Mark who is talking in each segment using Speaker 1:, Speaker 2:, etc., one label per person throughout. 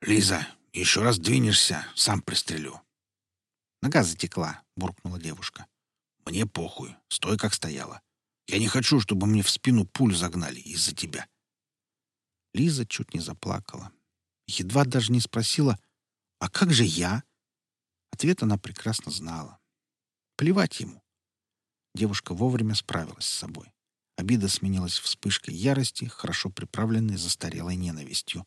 Speaker 1: «Лиза, еще раз двинешься, сам пристрелю».
Speaker 2: «Нога затекла», — буркнула девушка.
Speaker 1: «Мне похуй. Стой, как стояла. Я не хочу, чтобы мне в спину пулю загнали из-за тебя».
Speaker 2: Лиза чуть не заплакала. Едва даже не спросила, «А как же я?» Ответ она прекрасно знала. Плевать ему. Девушка вовремя справилась с собой. Обида сменилась вспышкой ярости, хорошо приправленной застарелой ненавистью.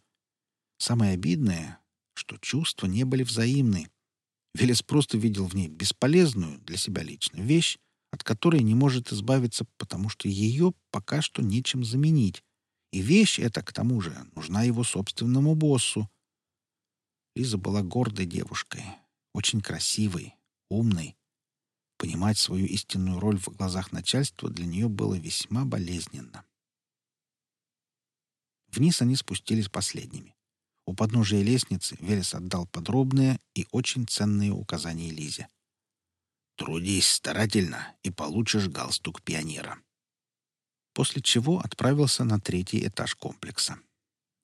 Speaker 2: Самое обидное, что чувства не были взаимны. Велес просто видел в ней бесполезную для себя лично вещь, от которой не может избавиться, потому что ее пока что нечем заменить. И вещь эта, к тому же, нужна его собственному боссу. Лиза была гордой девушкой, очень красивой, умной. Понимать свою истинную роль в глазах начальства для нее было весьма болезненно. Вниз они спустились последними. У подножия лестницы Велес отдал подробные и очень ценные указания Лизе.
Speaker 1: «Трудись старательно и получишь галстук пионера».
Speaker 2: После чего отправился на третий этаж комплекса.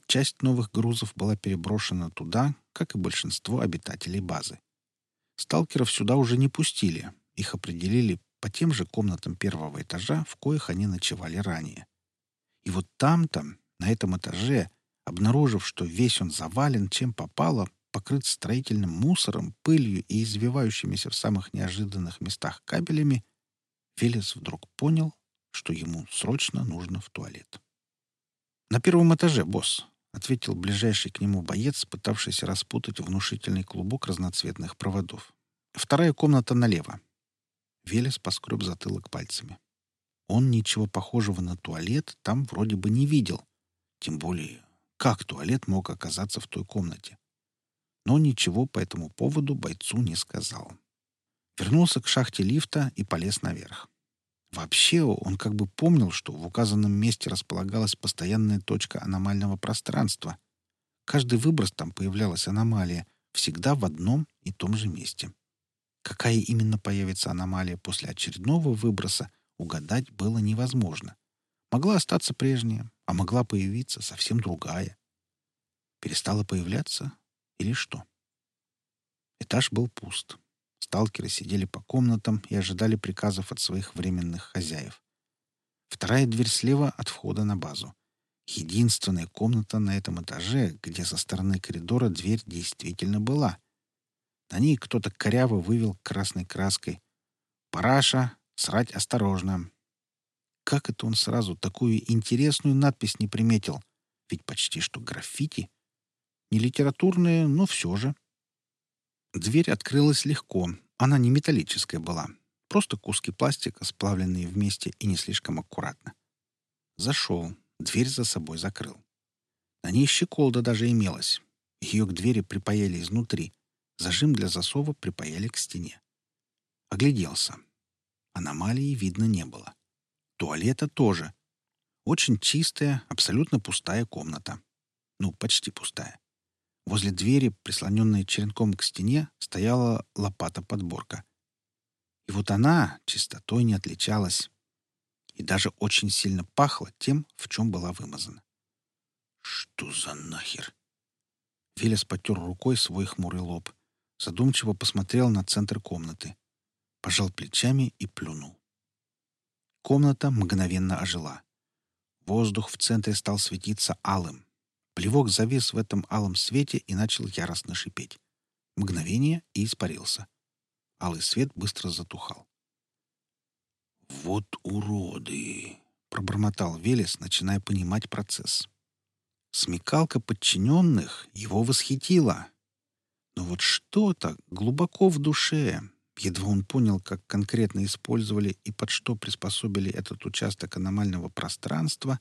Speaker 2: Часть новых грузов была переброшена туда, как и большинство обитателей базы. Сталкеров сюда уже не пустили, их определили по тем же комнатам первого этажа, в коих они ночевали ранее. И вот там-то, на этом этаже, обнаружив, что весь он завален, чем попало, покрыт строительным мусором, пылью и извивающимися в самых неожиданных местах кабелями, Велес вдруг понял, что ему срочно нужно в туалет. «На первом этаже, босс», — ответил ближайший к нему боец, пытавшийся распутать внушительный клубок разноцветных проводов. «Вторая комната налево. Велес поскреб затылок пальцами. Он ничего похожего на туалет там вроде бы не видел. Тем более, как туалет мог оказаться в той комнате? Но ничего по этому поводу бойцу не сказал. Вернулся к шахте лифта и полез наверх. Вообще, он как бы помнил, что в указанном месте располагалась постоянная точка аномального пространства. Каждый выброс там появлялась аномалия, всегда в одном и том же месте. Какая именно появится аномалия после очередного выброса, угадать было невозможно. Могла остаться прежняя, а могла появиться совсем другая. Перестала появляться или что? Этаж был пуст. Сталкеры сидели по комнатам и ожидали приказов от своих временных хозяев. Вторая дверь слева от входа на базу. Единственная комната на этом этаже, где со стороны коридора дверь действительно была. На ней кто-то коряво вывел красной краской. «Параша, срать осторожно!» Как это он сразу такую интересную надпись не приметил? Ведь почти что граффити. Не литературная, но все же. Дверь открылась легко. Она не металлическая была. Просто куски пластика, сплавленные вместе и не слишком аккуратно. Зашел. Дверь за собой закрыл. На ней щеколда даже имелась. Ее к двери припаяли изнутри. Зажим для засова припаяли к стене. Огляделся. Аномалии видно не было. Туалета тоже. Очень чистая, абсолютно пустая комната. Ну, почти пустая. Возле двери, прислоненной черенком к стене, стояла лопата-подборка. И вот она чистотой не отличалась. И даже очень сильно пахла тем, в чем была вымазана. «Что за нахер?» Велес потер рукой свой хмурый лоб задумчиво посмотрел на центр комнаты, пожал плечами и плюнул. Комната мгновенно ожила. Воздух в центре стал светиться алым. Плевок завис в этом алом свете и начал яростно шипеть. Мгновение и испарился. Алый свет быстро затухал.
Speaker 1: «Вот уроды!» — пробормотал Велес, начиная понимать процесс.
Speaker 2: Смекалка подчиненных его восхитила. Но вот что-то глубоко в душе, едва он понял, как конкретно использовали и под что приспособили этот участок аномального пространства,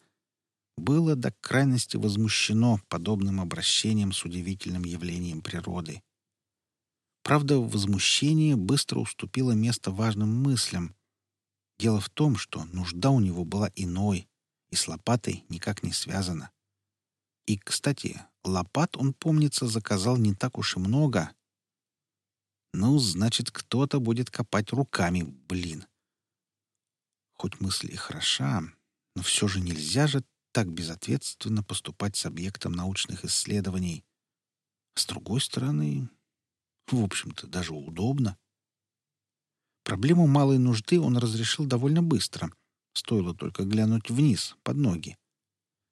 Speaker 2: было до крайности возмущено подобным обращением с удивительным явлением природы. Правда, возмущение быстро уступило место важным мыслям. Дело в том, что нужда у него была иной, и с лопатой никак не связана. И, кстати, лопат он, помнится, заказал не так уж и много. Ну, значит, кто-то будет копать руками, блин. Хоть мысль и хороша, но все же нельзя же так безответственно поступать с объектом научных исследований. С другой стороны, в общем-то, даже удобно. Проблему малой нужды он разрешил довольно быстро. Стоило только глянуть вниз, под ноги.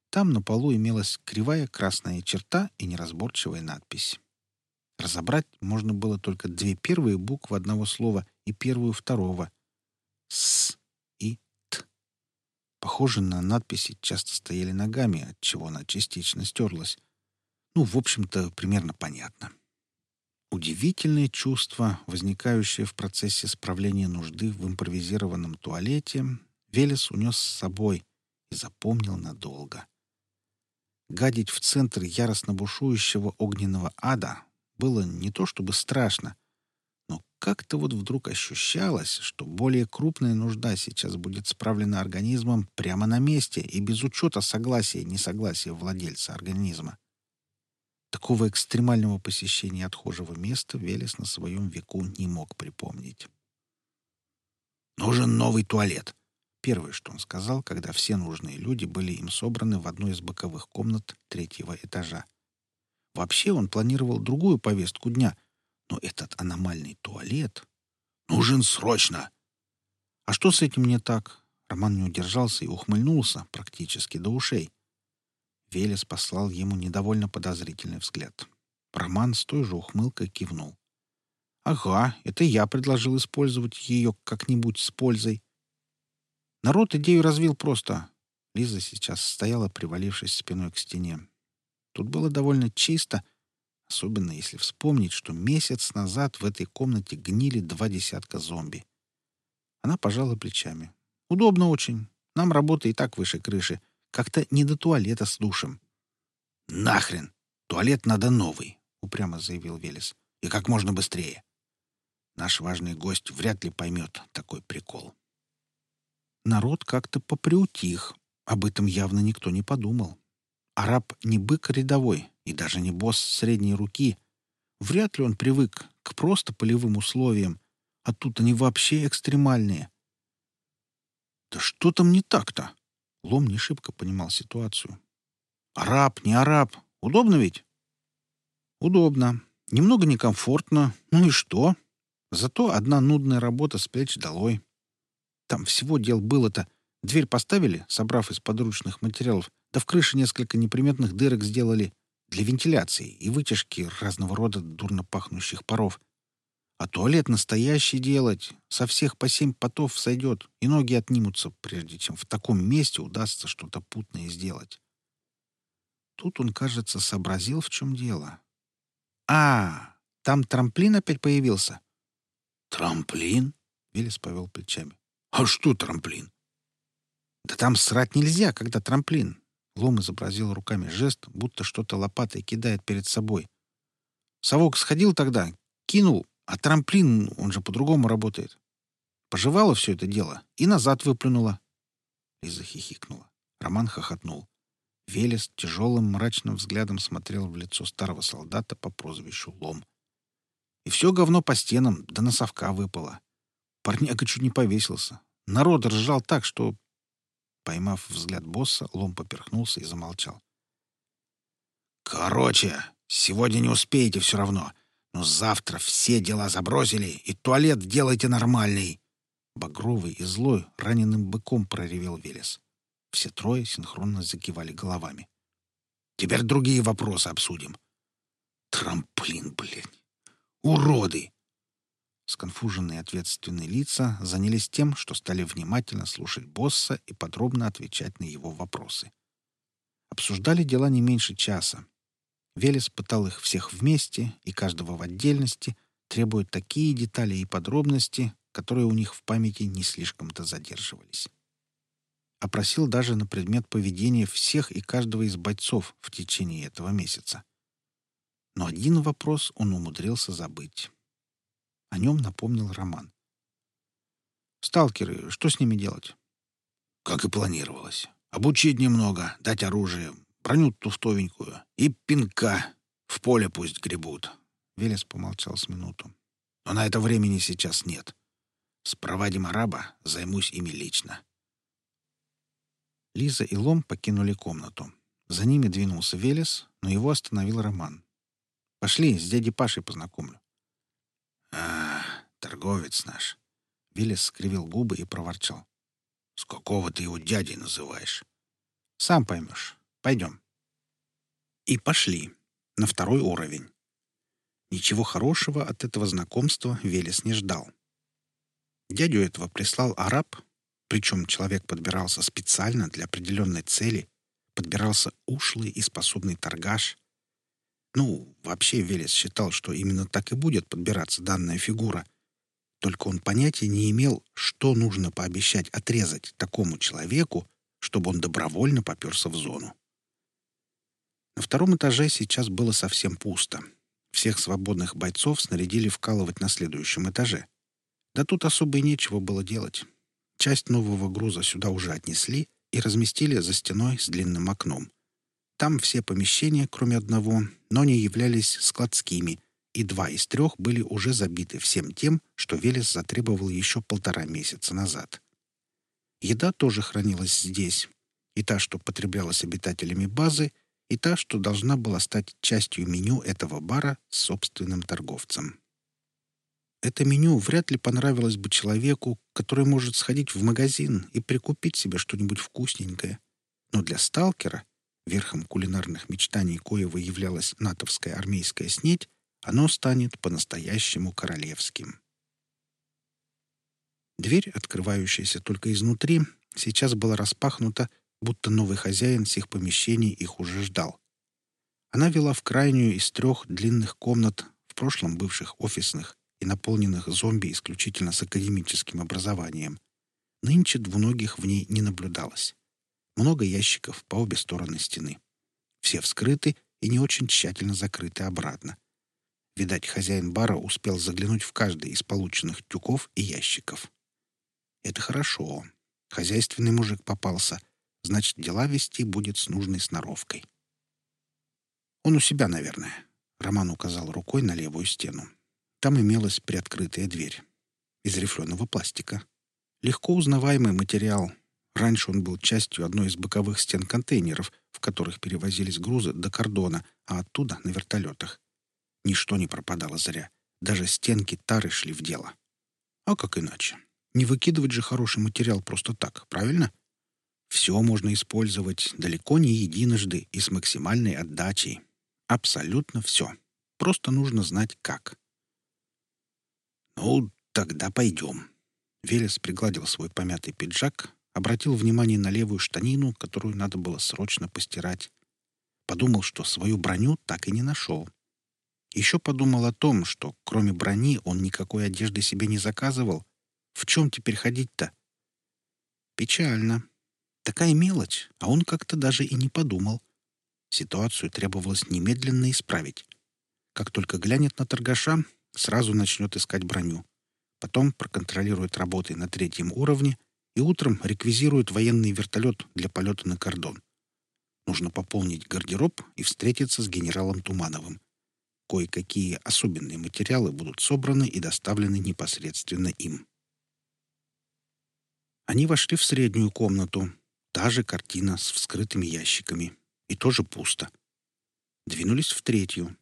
Speaker 2: Там на полу имелась кривая красная черта и неразборчивая надпись. Разобрать можно было только две первые буквы одного слова и первую второго. «С». Похоже на надписи часто стояли ногами, от чего она частично стерлась. Ну, в общем-то, примерно понятно. Удивительное чувство, возникающее в процессе справления нужды в импровизированном туалете, Велес унес с собой и запомнил надолго. Гадить в центр яростно бушующего огненного ада было не то чтобы страшно, но как-то вот вдруг ощущалось, что более крупная нужда сейчас будет справлена организмом прямо на месте и без учета согласия и несогласия владельца организма. Такого экстремального посещения отхожего места Велес на своем веку не мог припомнить.
Speaker 1: «Нужен новый туалет»,
Speaker 2: Первое, что он сказал, когда все нужные люди были им собраны в одной из боковых комнат третьего этажа. Вообще он планировал другую повестку дня, но этот аномальный туалет...
Speaker 1: «Нужен срочно!»
Speaker 2: А что с этим не так? Роман не удержался и ухмыльнулся практически до ушей. Велес послал ему недовольно подозрительный взгляд. Роман с той же ухмылкой кивнул. «Ага, это я предложил использовать ее как-нибудь с пользой. Народ идею развил просто. Лиза сейчас стояла, привалившись спиной к стене. Тут было довольно чисто, особенно если вспомнить, что месяц назад в этой комнате гнили два десятка зомби. Она пожала плечами. «Удобно очень. Нам работа и так выше крыши. Как-то не до туалета с душем».
Speaker 1: «Нахрен! Туалет надо новый», — упрямо заявил Велес. «И как можно быстрее. Наш важный гость вряд ли поймет такой прикол»
Speaker 2: народ как-то поприутих. Об этом явно никто не подумал. Араб не бык рядовой и даже не босс средней руки. Вряд ли он привык к просто полевым условиям, а тут они вообще экстремальные. Да что там не так-то? Лом не шибко понимал ситуацию. Араб, не араб. Удобно ведь? Удобно. Немного некомфортно. Ну и что? Зато одна нудная работа с плеч долой. Там всего дел было-то. Дверь поставили, собрав из подручных материалов, да в крыше несколько неприметных дырок сделали для вентиляции и вытяжки разного рода дурно пахнущих паров. А туалет настоящий делать, со всех по семь потов сойдет, и ноги отнимутся, прежде чем в таком месте удастся что-то путное сделать. Тут он, кажется, сообразил, в чем дело. «А, там трамплин опять появился?»
Speaker 1: «Трамплин?» — Велес повел плечами. «А что трамплин?»
Speaker 2: «Да там срать нельзя, когда трамплин». Лом изобразил руками жест, будто что-то лопатой кидает перед собой. Совок сходил тогда, кинул, а трамплин, он же по-другому работает. Пожевала все это дело и назад выплюнула. Лиза хихикнула. Роман хохотнул. Велес тяжелым мрачным взглядом смотрел в лицо старого солдата по прозвищу Лом. И все говно по стенам, да на совка выпало. Парняга чуть не повесился. Народ ржал так, что... Поймав взгляд босса, Лом поперхнулся и замолчал.
Speaker 1: «Короче, сегодня не успеете все равно, но завтра все дела забросили, и туалет делайте нормальный!»
Speaker 2: Багровый и злой раненым быком проревел Велес. Все трое синхронно закивали головами.
Speaker 1: «Теперь другие вопросы обсудим. Трамплин, блядь! Уроды!
Speaker 2: Сконфуженные ответственные лица занялись тем, что стали внимательно слушать босса и подробно отвечать на его вопросы. Обсуждали дела не меньше часа. Велес пытал их всех вместе и каждого в отдельности, требуя такие детали и подробности, которые у них в памяти не слишком-то задерживались. Опросил даже на предмет поведения всех и каждого из бойцов в течение этого месяца. Но один вопрос он умудрился забыть. О нем напомнил Роман. «Сталкеры, что с ними делать?»
Speaker 1: «Как и планировалось. Обучить немного, дать оружие, броню туфтовенькую и пинка. В поле пусть гребут».
Speaker 2: Велес помолчал с минуту.
Speaker 1: «Но на это времени сейчас нет. Спровадим араба, займусь ими лично».
Speaker 2: Лиза и Лом покинули комнату. За ними двинулся Велес, но его остановил Роман. Пошли, с дядей Пашей познакомлю.
Speaker 1: А, торговец наш.
Speaker 2: Велес скривил губы и проворчал.
Speaker 1: С какого ты его дядей называешь?
Speaker 2: Сам поймешь. Пойдем. И пошли. На второй уровень. Ничего хорошего от этого знакомства Велес не ждал. Дядю этого прислал араб, причем человек подбирался специально для определенной цели, подбирался ушлый и способный торгаш. Ну, вообще Велес считал, что именно так и будет подбираться данная фигура. Только он понятия не имел, что нужно пообещать отрезать такому человеку, чтобы он добровольно поперся в зону. На втором этаже сейчас было совсем пусто. Всех свободных бойцов снарядили вкалывать на следующем этаже. Да тут особо и нечего было делать. Часть нового груза сюда уже отнесли и разместили за стеной с длинным окном. Там все помещения, кроме одного, но не являлись складскими, и два из трех были уже забиты всем тем, что Велес затребовал еще полтора месяца назад. Еда тоже хранилась здесь, и та, что потреблялась обитателями базы, и та, что должна была стать частью меню этого бара с собственным торговцем. Это меню вряд ли понравилось бы человеку, который может сходить в магазин и прикупить себе что-нибудь вкусненькое. Но для сталкера, верхом кулинарных мечтаний коего являлась натовская армейская снеть, оно станет по-настоящему королевским. Дверь, открывающаяся только изнутри, сейчас была распахнута, будто новый хозяин всех помещений их уже ждал. Она вела в крайнюю из трех длинных комнат, в прошлом бывших офисных и наполненных зомби исключительно с академическим образованием. Нынче двуногих в ней не наблюдалось. Много ящиков по обе стороны стены. Все вскрыты и не очень тщательно закрыты обратно. Видать, хозяин бара успел заглянуть в каждый из полученных тюков и ящиков. Это хорошо. Хозяйственный мужик попался — Значит, дела вести будет с нужной сноровкой. Он у себя, наверное. Роман указал рукой на левую стену. Там имелась приоткрытая дверь. Из рифленого пластика. Легко узнаваемый материал. Раньше он был частью одной из боковых стен контейнеров, в которых перевозились грузы до кордона, а оттуда — на вертолетах. Ничто не пропадало зря. Даже стенки тары шли в дело. А как иначе? Не выкидывать же хороший материал просто так, правильно? — все можно использовать далеко не единожды и с максимальной отдачей. Абсолютно все. Просто нужно знать, как. «Ну, тогда пойдем». Велес пригладил свой помятый пиджак, обратил внимание на левую штанину, которую надо было срочно постирать. Подумал, что свою броню так и не нашел. Еще подумал о том, что кроме брони он никакой одежды себе не заказывал. В чем теперь ходить-то? Печально. Такая мелочь, а он как-то даже и не подумал. Ситуацию требовалось немедленно исправить. Как только глянет на торгаша, сразу начнет искать броню. Потом проконтролирует работы на третьем уровне и утром реквизирует военный вертолет для полета на кордон. Нужно пополнить гардероб и встретиться с генералом Тумановым. Кое-какие особенные материалы будут собраны и доставлены непосредственно им. Они вошли в среднюю комнату, Та же картина с вскрытыми ящиками. И тоже пусто. Двинулись в третью.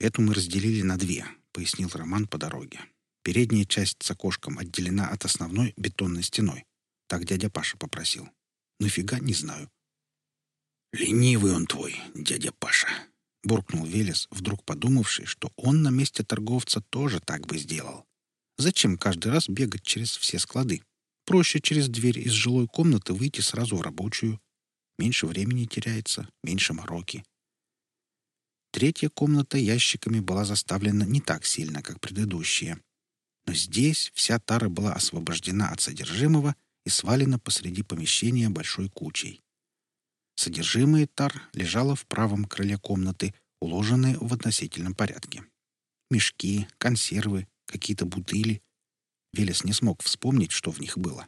Speaker 2: «Эту мы разделили на две», — пояснил Роман по дороге. «Передняя часть с окошком отделена от основной бетонной стеной. Так дядя Паша попросил. Нафига, не знаю».
Speaker 1: «Ленивый он твой, дядя Паша», — буркнул Велес, вдруг подумавший, что он на месте торговца тоже так бы сделал. Зачем каждый раз бегать через все склады? Проще через дверь из жилой комнаты выйти сразу в рабочую. Меньше времени теряется, меньше мороки. Третья комната ящиками была заставлена не так сильно, как предыдущие. Но здесь вся тара была освобождена от содержимого и свалена посреди помещения большой кучей. Содержимое тар лежало в правом крыле комнаты, уложенное в относительном порядке. Мешки, консервы, какие-то бутыли, Велес не смог вспомнить, что в них было.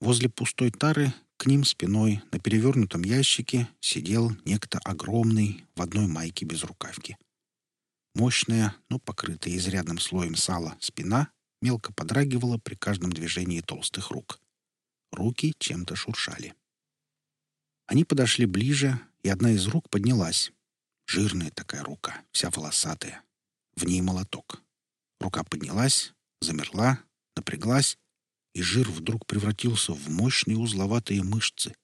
Speaker 1: Возле пустой тары, к ним спиной, на перевернутом ящике, сидел некто огромный в одной майке без рукавки. Мощная, но покрытая изрядным слоем сала, спина мелко подрагивала при каждом движении толстых рук. Руки чем-то шуршали. Они подошли ближе, и одна из рук поднялась. Жирная такая рука, вся волосатая. В ней молоток. Рука поднялась, замерла, напряглась, и жир вдруг превратился в мощные узловатые мышцы.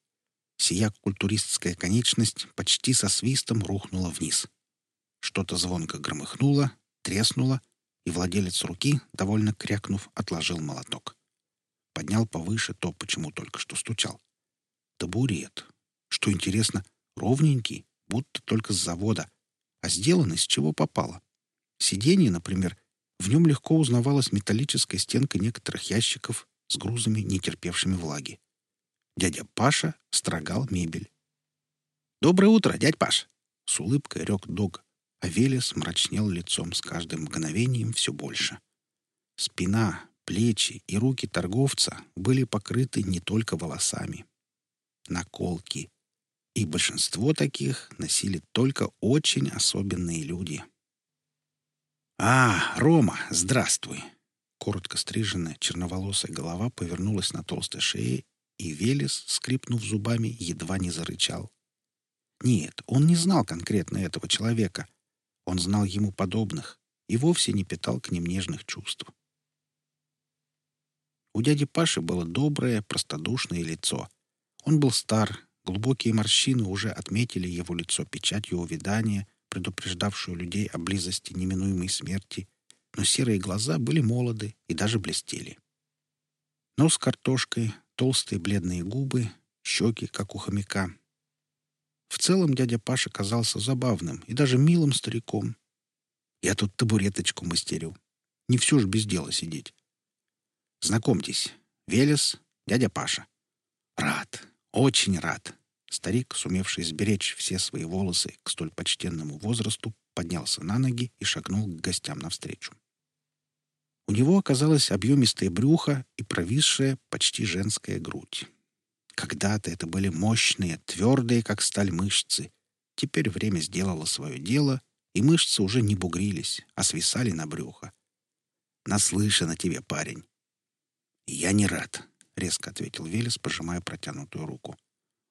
Speaker 1: Сия культуристская конечность почти со свистом рухнула вниз. Что-то звонко громыхнуло, треснуло, и владелец руки, довольно крякнув, отложил молоток. Поднял повыше то, почему только что стучал. Табурет. Что интересно, ровненький, будто только с завода, а сделан из чего попало. Сиденье, например, в нем легко узнавалась металлическая стенка некоторых ящиков с грузами, не терпевшими влаги. Дядя Паша строгал мебель. «Доброе утро, дядь Паш!» — с улыбкой рёк дог, а Велес мрачнел лицом с каждым мгновением все больше. Спина, плечи и руки торговца были покрыты не только волосами. Наколки. И большинство таких носили только очень особенные люди. «А, Рома, здравствуй!» Коротко стриженная черноволосая голова повернулась на толстой шее, и Велес, скрипнув зубами, едва не зарычал. Нет, он не знал конкретно этого человека — он знал ему подобных и вовсе не питал к ним нежных чувств. У дяди Паши было доброе, простодушное лицо. Он был стар, глубокие морщины уже отметили его лицо печатью увядания, предупреждавшую людей о близости неминуемой смерти, но серые глаза были молоды и даже блестели. Нос картошкой, толстые бледные губы, щеки, как у хомяка, в целом дядя Паша казался забавным и даже милым стариком. Я тут табуреточку мастерю. Не все ж без дела сидеть. Знакомьтесь, Велес, дядя Паша. Рад, очень рад. Старик, сумевший сберечь все свои волосы к столь почтенному возрасту, поднялся на ноги и шагнул к гостям навстречу. У него оказалось объемистое брюхо и провисшая, почти женская грудь. Когда-то это были мощные, твердые, как сталь, мышцы. Теперь время сделало свое дело, и мышцы уже не бугрились, а свисали на брюхо. «Наслышан о тебе, парень». «Я не рад», — резко ответил Велес, пожимая протянутую руку.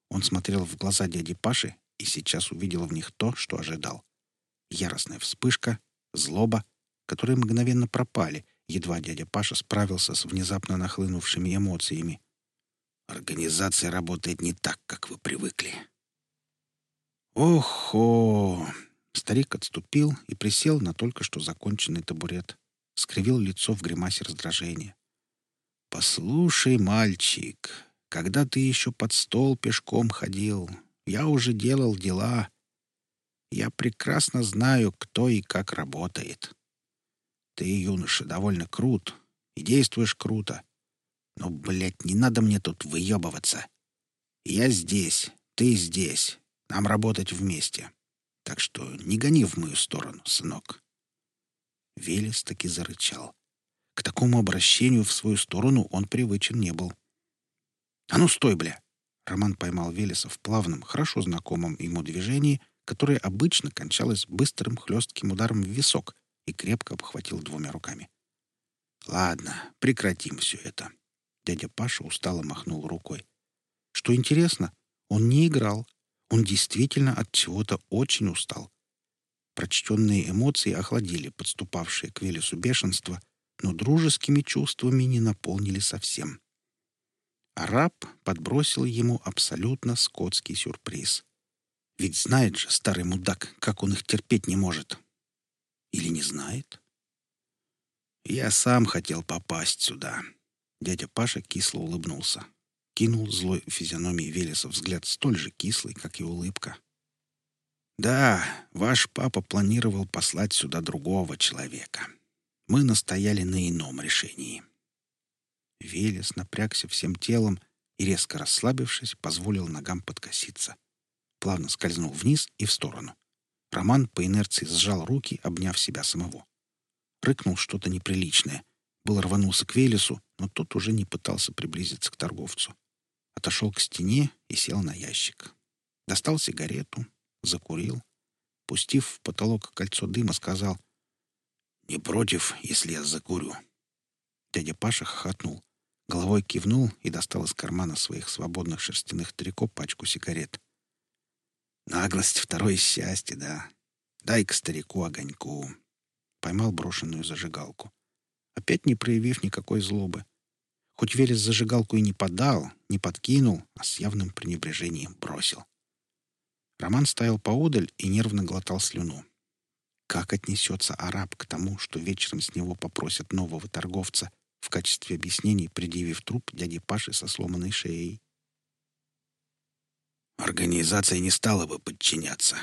Speaker 1: Он смотрел в глаза дяди Паши и сейчас увидел в них то, что ожидал. Яростная вспышка, злоба, которые мгновенно пропали, едва дядя Паша справился с внезапно нахлынувшими эмоциями. Организация работает не так, как вы привыкли. Охо! Старик отступил и присел на только что законченный табурет. Скривил лицо в гримасе раздражения. «Послушай, мальчик, когда ты еще под стол пешком ходил, я уже делал дела. Я прекрасно знаю, кто и как работает. Ты, юноша, довольно крут и действуешь круто. Но, блядь, не надо мне тут выебываться. Я здесь, ты здесь. Нам работать вместе. Так что не гони в мою сторону, сынок. Велес таки зарычал. К такому обращению в свою сторону он привычен не был. «А ну, стой, бля!» Роман поймал Велеса в плавном, хорошо знакомом ему движении, которое обычно кончалось быстрым хлестким ударом в висок и крепко обхватил двумя руками. «Ладно, прекратим все это. Дядя Паша устало махнул рукой. Что интересно, он не играл. Он действительно от чего-то очень устал. Прочтенные эмоции охладили подступавшие к Велесу бешенство, но дружескими чувствами не наполнили совсем. Араб подбросил ему абсолютно скотский сюрприз. Ведь знает же старый мудак, как он их терпеть не может. Или не знает? Я сам хотел попасть сюда, Дядя Паша кисло улыбнулся. Кинул злой физиономии Велеса взгляд столь же кислый, как и улыбка. «Да, ваш папа планировал послать сюда другого человека. Мы настояли на ином решении». Велес напрягся всем телом и, резко расслабившись, позволил ногам подкоситься. Плавно скользнул вниз и в сторону. Роман по инерции сжал руки, обняв себя самого. Рыкнул что-то неприличное, был рванулся к Велесу, но тот уже не пытался приблизиться к торговцу. Отошел к стене и сел на ящик. Достал сигарету, закурил. Пустив в потолок кольцо дыма, сказал «Не против, если я закурю». Дядя Паша хохотнул. Головой кивнул и достал из кармана своих свободных шерстяных трико пачку сигарет. «Наглость — второе счастье, да. Дай-ка старику огоньку. Поймал брошенную зажигалку. Опять не проявив никакой злобы. Хоть Велес зажигалку и не подал, не подкинул, а с явным пренебрежением бросил. Роман стоял поодаль и нервно глотал слюну. Как отнесется араб к тому, что вечером с него попросят нового торговца, в качестве объяснений предъявив труп дяди Паши со сломанной шеей? Организация не стала бы подчиняться.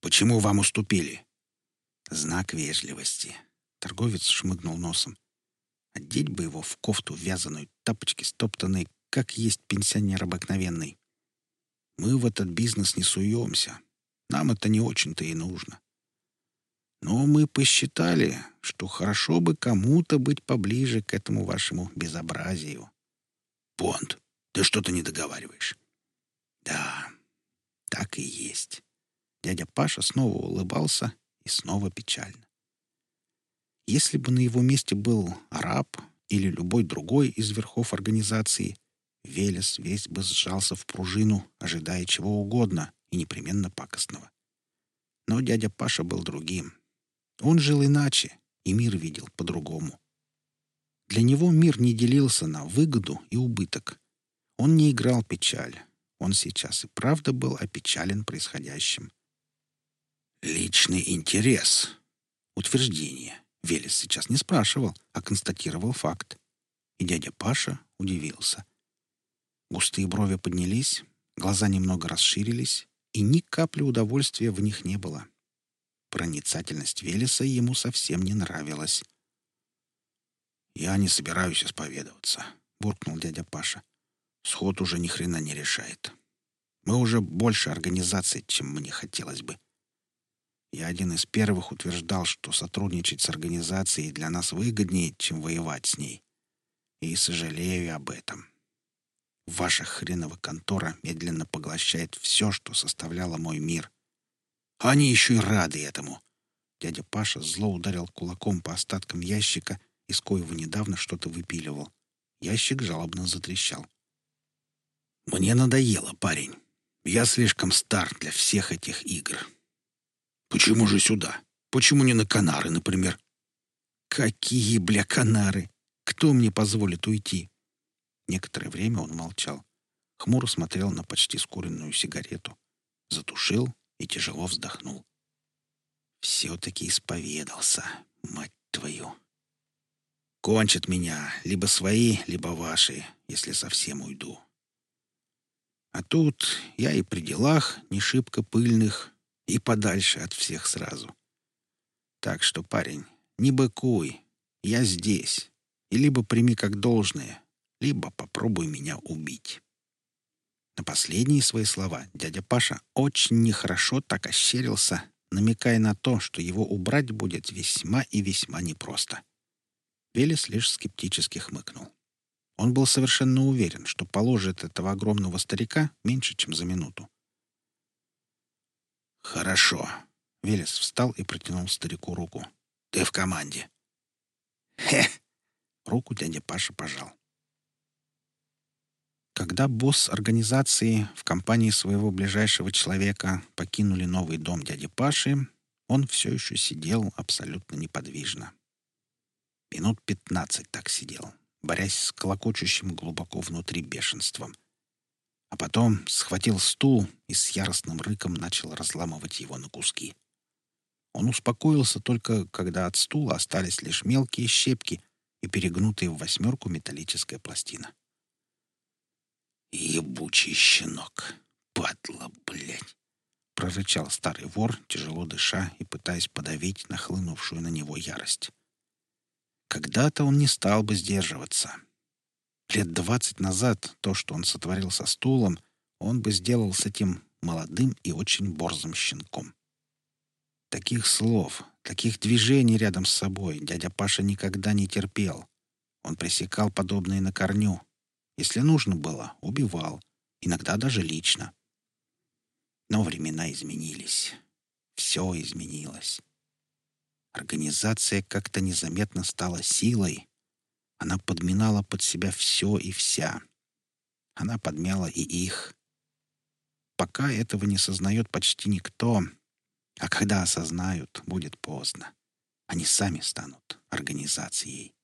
Speaker 1: Почему вам уступили? Знак вежливости. Торговец шмыгнул носом. Одеть бы его в кофту вязаную, тапочки стоптанные, как есть пенсионер обыкновенный. Мы в этот бизнес не суемся. Нам это не очень-то и нужно. Но мы посчитали, что хорошо бы кому-то быть поближе к этому вашему безобразию. Понт, ты что-то не договариваешь. Да, так и есть. Дядя Паша снова улыбался и снова печально. Если бы на его месте был араб или любой другой из верхов организации, Велес весь бы сжался в пружину, ожидая чего угодно и непременно пакостного. Но дядя Паша был другим. Он жил иначе, и мир видел по-другому. Для него мир не делился на выгоду и убыток. Он не играл печаль. Он сейчас и правда был опечален происходящим. «Личный интерес. Утверждение. Велес сейчас не спрашивал, а констатировал факт. И дядя Паша удивился. Густые брови поднялись, глаза немного расширились, и ни капли удовольствия в них не было. Проницательность Велеса ему совсем не нравилась. «Я не собираюсь исповедоваться», — буркнул дядя Паша. «Сход уже ни хрена не решает. Мы уже больше организаций, чем мне хотелось бы. Я один из первых утверждал, что сотрудничать с организацией для нас выгоднее, чем воевать с ней. И сожалею об этом. Ваша хренова контора медленно поглощает все, что составляло мой мир. Они еще и рады этому. Дядя Паша зло ударил кулаком по остаткам ящика, из коего недавно что-то выпиливал. Ящик жалобно затрещал. «Мне надоело, парень. Я слишком стар для всех этих игр. Почему же сюда? Почему не на Канары, например? Какие, бля, Канары? Кто мне позволит уйти? Некоторое время он молчал. Хмуро смотрел на почти скуренную сигарету. Затушил и тяжело вздохнул. Все-таки исповедался, мать твою. Кончат меня, либо свои, либо ваши, если совсем уйду. А тут я и при делах не шибко пыльных, и подальше от всех сразу. Так что, парень, не быкуй. Я здесь. И либо прими как должное, либо попробуй меня убить. На последние свои слова дядя Паша очень нехорошо так ощерился, намекая на то, что его убрать будет весьма и весьма непросто. Велес лишь скептически хмыкнул. Он был совершенно уверен, что положит этого огромного старика меньше, чем за минуту. «Хорошо». Велес встал и протянул старику руку. «Ты в команде». «Хе!» Руку дядя Паша пожал. Когда босс организации в компании своего ближайшего человека покинули новый дом дяди Паши, он все еще сидел абсолютно неподвижно. Минут пятнадцать так сидел, борясь с колокочущим глубоко внутри бешенством а потом схватил стул и с яростным рыком начал разламывать его на куски. Он успокоился только, когда от стула остались лишь мелкие щепки и перегнутые в восьмерку металлическая пластина. «Ебучий щенок! Падла, блядь!» — прорычал старый вор, тяжело дыша и пытаясь подавить нахлынувшую на него ярость. Когда-то он не стал бы сдерживаться — Лет двадцать назад то, что он сотворил со стулом, он бы сделал с этим молодым и очень борзым щенком. Таких слов, таких движений рядом с собой дядя Паша никогда не терпел. Он пресекал подобные на корню. Если нужно было, убивал. Иногда даже лично. Но времена изменились. Все изменилось. Организация как-то незаметно стала силой, она подминала под себя все и вся. Она подмяла и их. Пока этого не сознает почти никто, А когда осознают, будет поздно. Они сами станут организацией.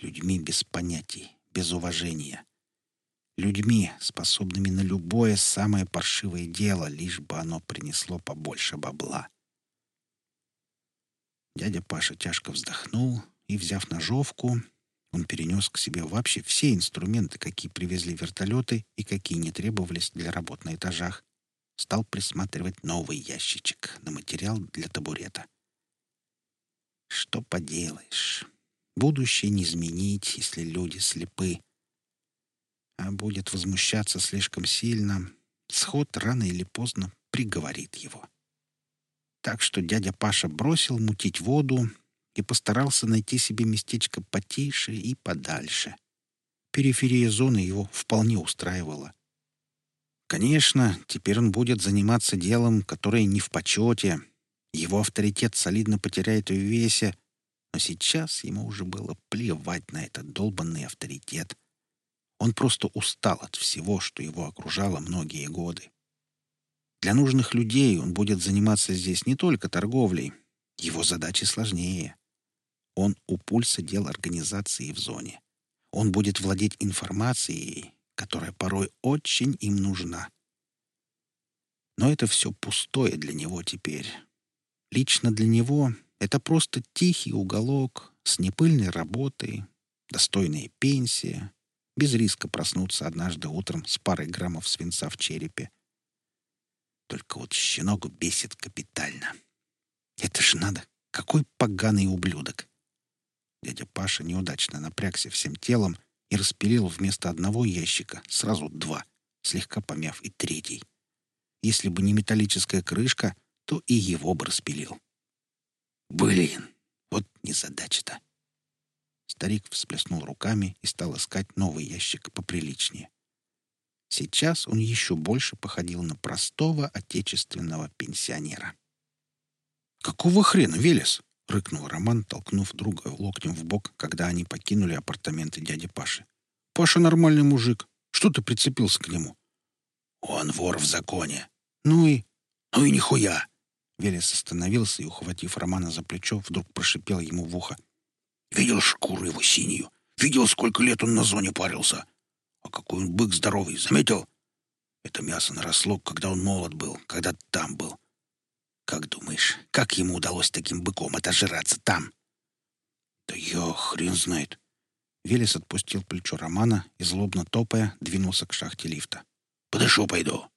Speaker 1: Людьми без понятий, без уважения. Людьми, способными на любое самое паршивое дело, лишь бы оно принесло побольше бабла. Дядя Паша тяжко вздохнул и, взяв ножовку, он перенес к себе вообще все инструменты, какие привезли вертолеты и какие не требовались для работ на этажах. Стал присматривать новый ящичек на материал для табурета. Что поделаешь? Будущее не изменить, если люди слепы. А будет возмущаться слишком сильно, сход рано или поздно приговорит его. Так что дядя Паша бросил мутить воду и постарался найти себе местечко потише и подальше. Периферия зоны его вполне устраивала. Конечно, теперь он будет заниматься делом, которое не в почете. Его авторитет солидно потеряет в весе, но сейчас ему уже было плевать на этот долбанный авторитет. Он просто устал от всего, что его окружало многие годы. Для нужных людей он будет заниматься здесь не только торговлей. Его задачи сложнее. Он у пульса дел организации в зоне. Он будет владеть информацией, которая порой очень им нужна. Но это все пустое для него теперь. Лично для него это просто тихий уголок с непыльной работой, достойная пенсия, без риска проснуться однажды утром с парой граммов свинца в черепе. Только вот щенок бесит капитально. Это ж надо, какой поганый ублюдок. Дядя Паша неудачно напрягся всем телом и распилил вместо одного ящика сразу два, слегка помяв и третий. Если бы не металлическая крышка, то и его бы распилил. Блин, вот незадача-то. Старик всплеснул руками и стал искать новый ящик поприличнее. Сейчас он еще больше походил на простого отечественного пенсионера. «Какого хрена, Велес?» — рыкнул Роман, толкнув друга локтем в бок, когда они покинули апартаменты дяди Паши. «Паша нормальный мужик. Что ты прицепился к нему?» «Он вор в законе». «Ну и...» «Ну и нихуя!» Велес остановился и, ухватив Романа за плечо, вдруг прошипел ему в ухо. «Видел шкуру его синюю? Видел, сколько лет он на зоне парился? А какой он бык здоровый, заметил? Это мясо наросло, когда он молод был, когда там был. Как думаешь, как ему удалось таким быком отожраться там? Да я хрен знает. Велес отпустил плечо Романа и, злобно топая, двинулся к шахте лифта. «Подышу пойду».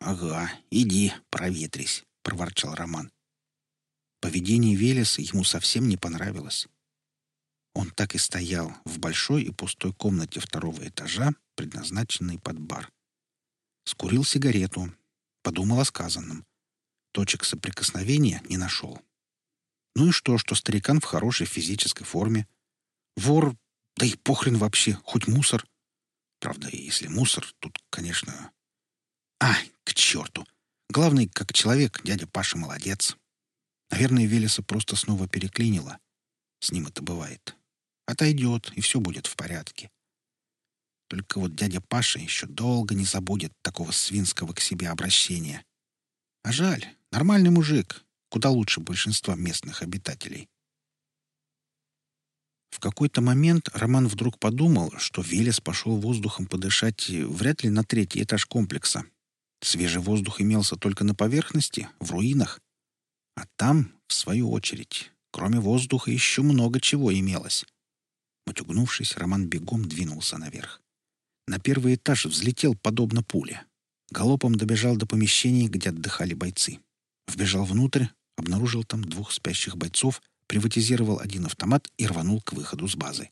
Speaker 1: «Ага, иди, проветрись», — проворчал Роман. Поведение Велеса ему совсем не понравилось. Он так и стоял в большой и пустой комнате второго этажа, предназначенной под бар. Скурил сигарету, подумал о сказанном точек соприкосновения не нашел. Ну и что, что старикан в хорошей физической форме? Вор, да и похрен вообще, хоть мусор. Правда, если мусор, тут, конечно... А, к черту! Главный, как человек, дядя Паша молодец. Наверное, Велеса просто снова переклинило. С ним это бывает. Отойдет, и все будет в порядке. Только вот дядя Паша еще долго не забудет такого свинского к себе обращения. А жаль, Нормальный мужик, куда лучше большинства местных обитателей. В какой-то момент Роман вдруг подумал, что Велес пошел воздухом подышать вряд ли на третий этаж комплекса. Свежий воздух имелся только на поверхности, в руинах. А там, в свою очередь, кроме воздуха еще много чего имелось. Матюгнувшись, Роман бегом двинулся наверх. На первый этаж взлетел подобно пуле. Галопом добежал до помещений, где отдыхали бойцы. Вбежал внутрь, обнаружил там двух спящих бойцов, приватизировал один автомат и рванул к выходу с базы.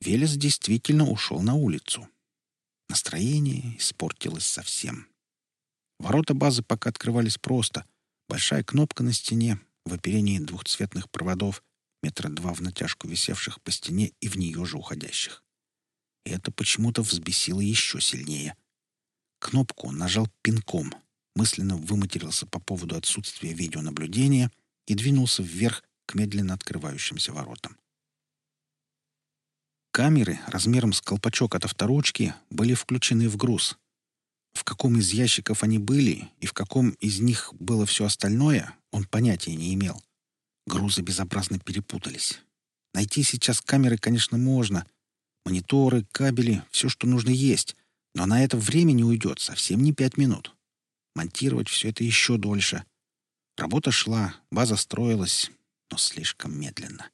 Speaker 1: Велес действительно ушел на улицу. Настроение испортилось совсем. Ворота базы пока открывались просто. Большая кнопка на стене, в оперении двухцветных проводов, метра два в натяжку висевших по стене и в нее же уходящих. И это почему-то взбесило еще сильнее. Кнопку нажал пинком — мысленно выматерился по поводу отсутствия видеонаблюдения и двинулся вверх к медленно открывающимся воротам. Камеры размером с колпачок от авторучки были включены в груз. В каком из ящиков они были и в каком из них было все остальное, он понятия не имел. Грузы безобразно перепутались. Найти сейчас камеры, конечно, можно. Мониторы, кабели, все, что нужно есть. Но на это время не уйдет, совсем не пять минут. Монтировать все это еще дольше. Работа шла, база строилась, но слишком медленно.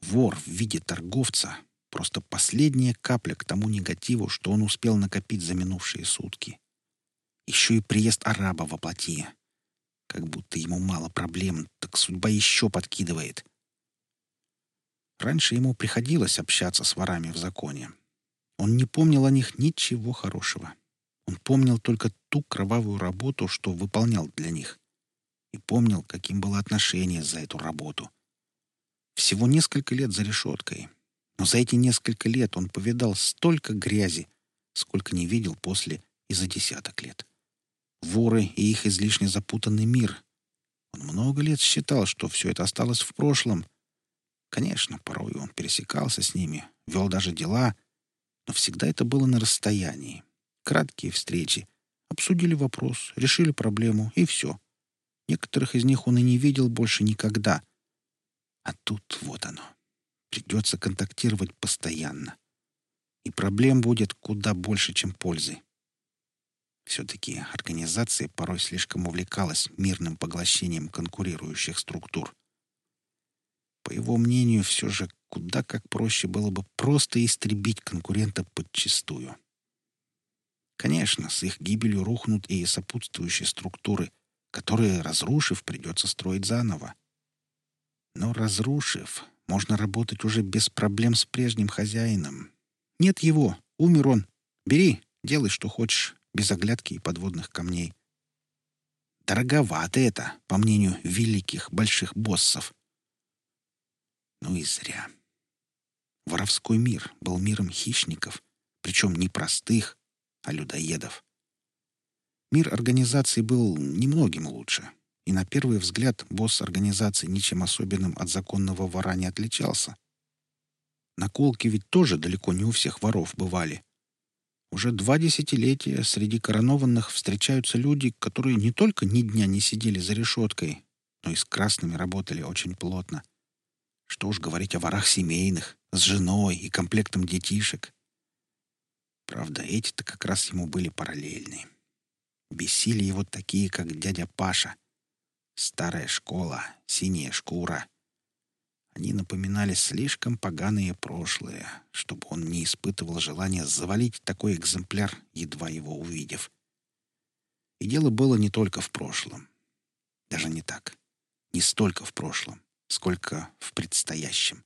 Speaker 1: Вор в виде торговца — просто последняя капля к тому негативу, что он успел накопить за минувшие сутки. Еще и приезд араба во плоти. Как будто ему мало проблем, так судьба еще подкидывает. Раньше ему приходилось общаться с ворами в законе. Он не помнил о них ничего хорошего. Он помнил только ту кровавую работу, что выполнял для них. И помнил, каким было отношение за эту работу. Всего несколько лет за решеткой. Но за эти несколько лет он повидал столько грязи, сколько не видел после и за десяток лет. Воры и их излишне запутанный мир. Он много лет считал, что все это осталось в прошлом. Конечно, порой он пересекался с ними, вел даже дела, но всегда это было на расстоянии. Краткие встречи. Обсудили вопрос, решили проблему, и все. Некоторых из них он и не видел больше никогда — а тут вот оно. Придется контактировать постоянно. И проблем будет куда больше, чем пользы. Все-таки организация порой слишком увлекалась мирным поглощением конкурирующих структур. По его мнению, все же куда как проще было бы просто истребить конкурента подчистую. Конечно, с их гибелью рухнут и сопутствующие структуры, которые, разрушив, придется строить заново. Но разрушив, можно работать уже без проблем с прежним хозяином. Нет его, умер он. Бери, делай, что хочешь, без оглядки и подводных камней. Дороговато это, по мнению великих больших боссов. Ну и зря. Воровской мир был миром хищников, причем не простых, а людоедов. Мир организации был немногим лучше, и на первый взгляд босс организации ничем особенным от законного вора не отличался. Наколки ведь тоже далеко не у всех воров бывали. Уже два десятилетия среди коронованных встречаются люди, которые не только ни дня не сидели за решеткой, но и с красными работали очень плотно. Что уж говорить о ворах семейных, с женой и комплектом детишек. Правда, эти-то как раз ему были параллельны. Бесили его такие, как дядя Паша — Старая школа, синяя шкура. Они напоминали слишком поганые прошлые, чтобы он не испытывал желания завалить такой экземпляр, едва его увидев. И дело было не только в прошлом. Даже не так. Не столько в прошлом, сколько в предстоящем.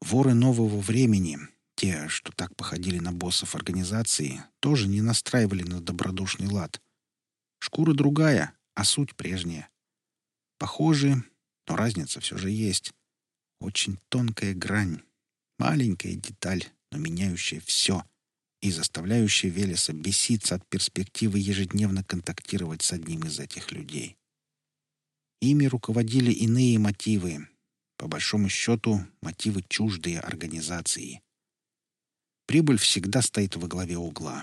Speaker 1: Воры нового времени, те, что так походили на боссов организации, тоже не настраивали на добродушный лад. Шкура другая, а суть прежняя. Похожи, но разница все же есть. Очень тонкая грань, маленькая деталь, но меняющая все и заставляющая Велеса беситься от перспективы ежедневно контактировать с одним из этих людей. Ими руководили иные мотивы, по большому счету мотивы чуждые организации. Прибыль всегда стоит во главе угла.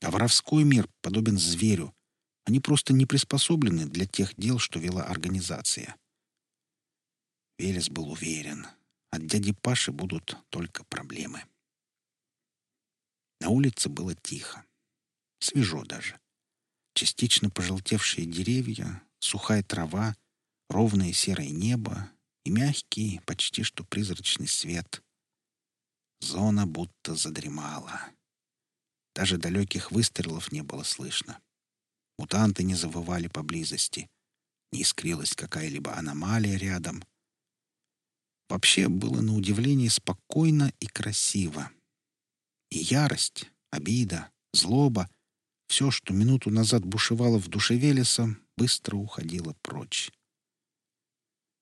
Speaker 1: А воровской мир подобен зверю, они просто не приспособлены для тех дел, что вела организация. Велес был уверен, от дяди Паши будут только проблемы. На улице было тихо. Свежо даже. Частично пожелтевшие деревья, сухая трава, ровное серое небо и мягкий, почти что призрачный свет. Зона будто задремала. Даже далеких выстрелов не было слышно. Мутанты не завывали поблизости. Не искрилась какая-либо аномалия рядом. Вообще было на удивление спокойно и красиво. И ярость, обида, злоба — все, что минуту назад бушевало в душе Велеса, быстро уходило прочь.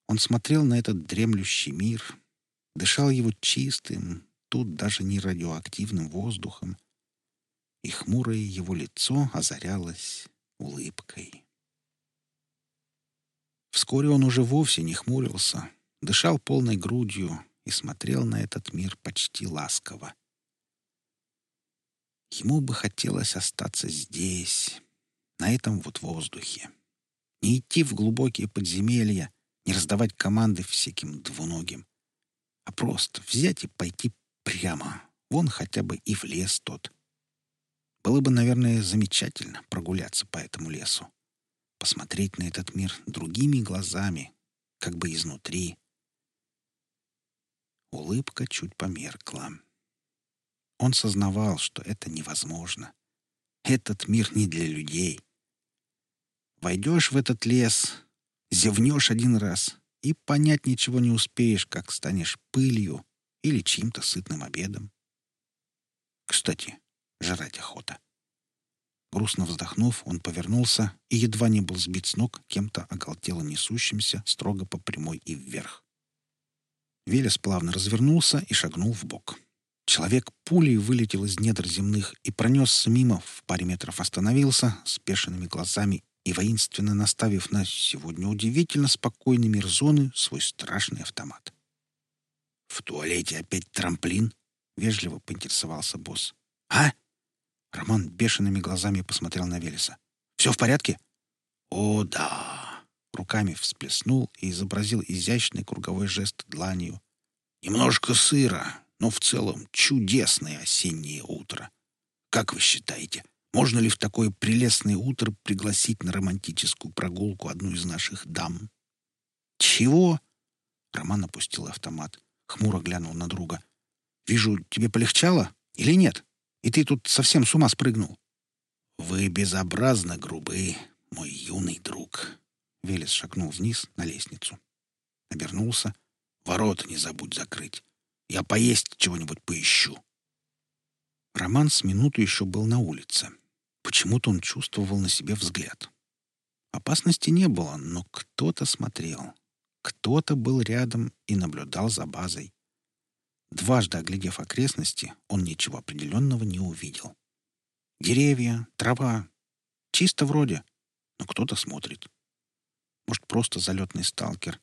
Speaker 1: Он смотрел на этот дремлющий мир, дышал его чистым, тут даже не радиоактивным воздухом, и хмурое его лицо озарялось улыбкой. Вскоре он уже вовсе не хмурился, дышал полной грудью и смотрел на этот мир почти ласково. Ему бы хотелось остаться здесь, на этом вот воздухе. Не идти в глубокие подземелья, не раздавать команды всяким двуногим, а просто взять и пойти прямо, вон хотя бы и в лес тот. Было бы, наверное, замечательно прогуляться по этому лесу, посмотреть на этот мир другими глазами, как бы изнутри. Улыбка чуть померкла. Он сознавал, что это невозможно. Этот мир не для людей. Войдешь в этот лес, зевнешь один раз и понять ничего не успеешь, как станешь пылью или чьим-то сытным обедом. Кстати, жрать охота. Грустно вздохнув, он повернулся и едва не был сбит с ног кем-то оголтело несущимся строго по прямой и вверх. Велес плавно развернулся и шагнул в бок. Человек пулей вылетел из недр земных и пронесся мимо, в паре метров остановился, с бешеными глазами и воинственно наставив на сегодня удивительно спокойный мир зоны свой страшный автомат. «В туалете опять трамплин?» — вежливо поинтересовался босс. «А?» Роман бешеными глазами посмотрел на Велеса. «Все в порядке?» «О, да!» Руками всплеснул и изобразил изящный круговой жест дланью. «Немножко сыра, но в целом чудесное осеннее утро. Как вы считаете, можно ли в такое прелестное утро пригласить на романтическую прогулку одну из наших дам?» «Чего?» Роман опустил автомат, хмуро глянул на друга. «Вижу, тебе полегчало или нет? И ты тут совсем с ума спрыгнул?» «Вы безобразно грубы, мой юный друг». Велес шагнул вниз на лестницу. Обернулся. «Ворота не забудь закрыть. Я поесть чего-нибудь поищу». Роман с минуту еще был на улице. Почему-то он чувствовал на себе взгляд. Опасности не было, но кто-то смотрел. Кто-то был рядом и наблюдал за базой. Дважды оглядев окрестности, он ничего определенного не увидел. Деревья, трава. Чисто вроде, но кто-то смотрит. Может, просто залетный сталкер.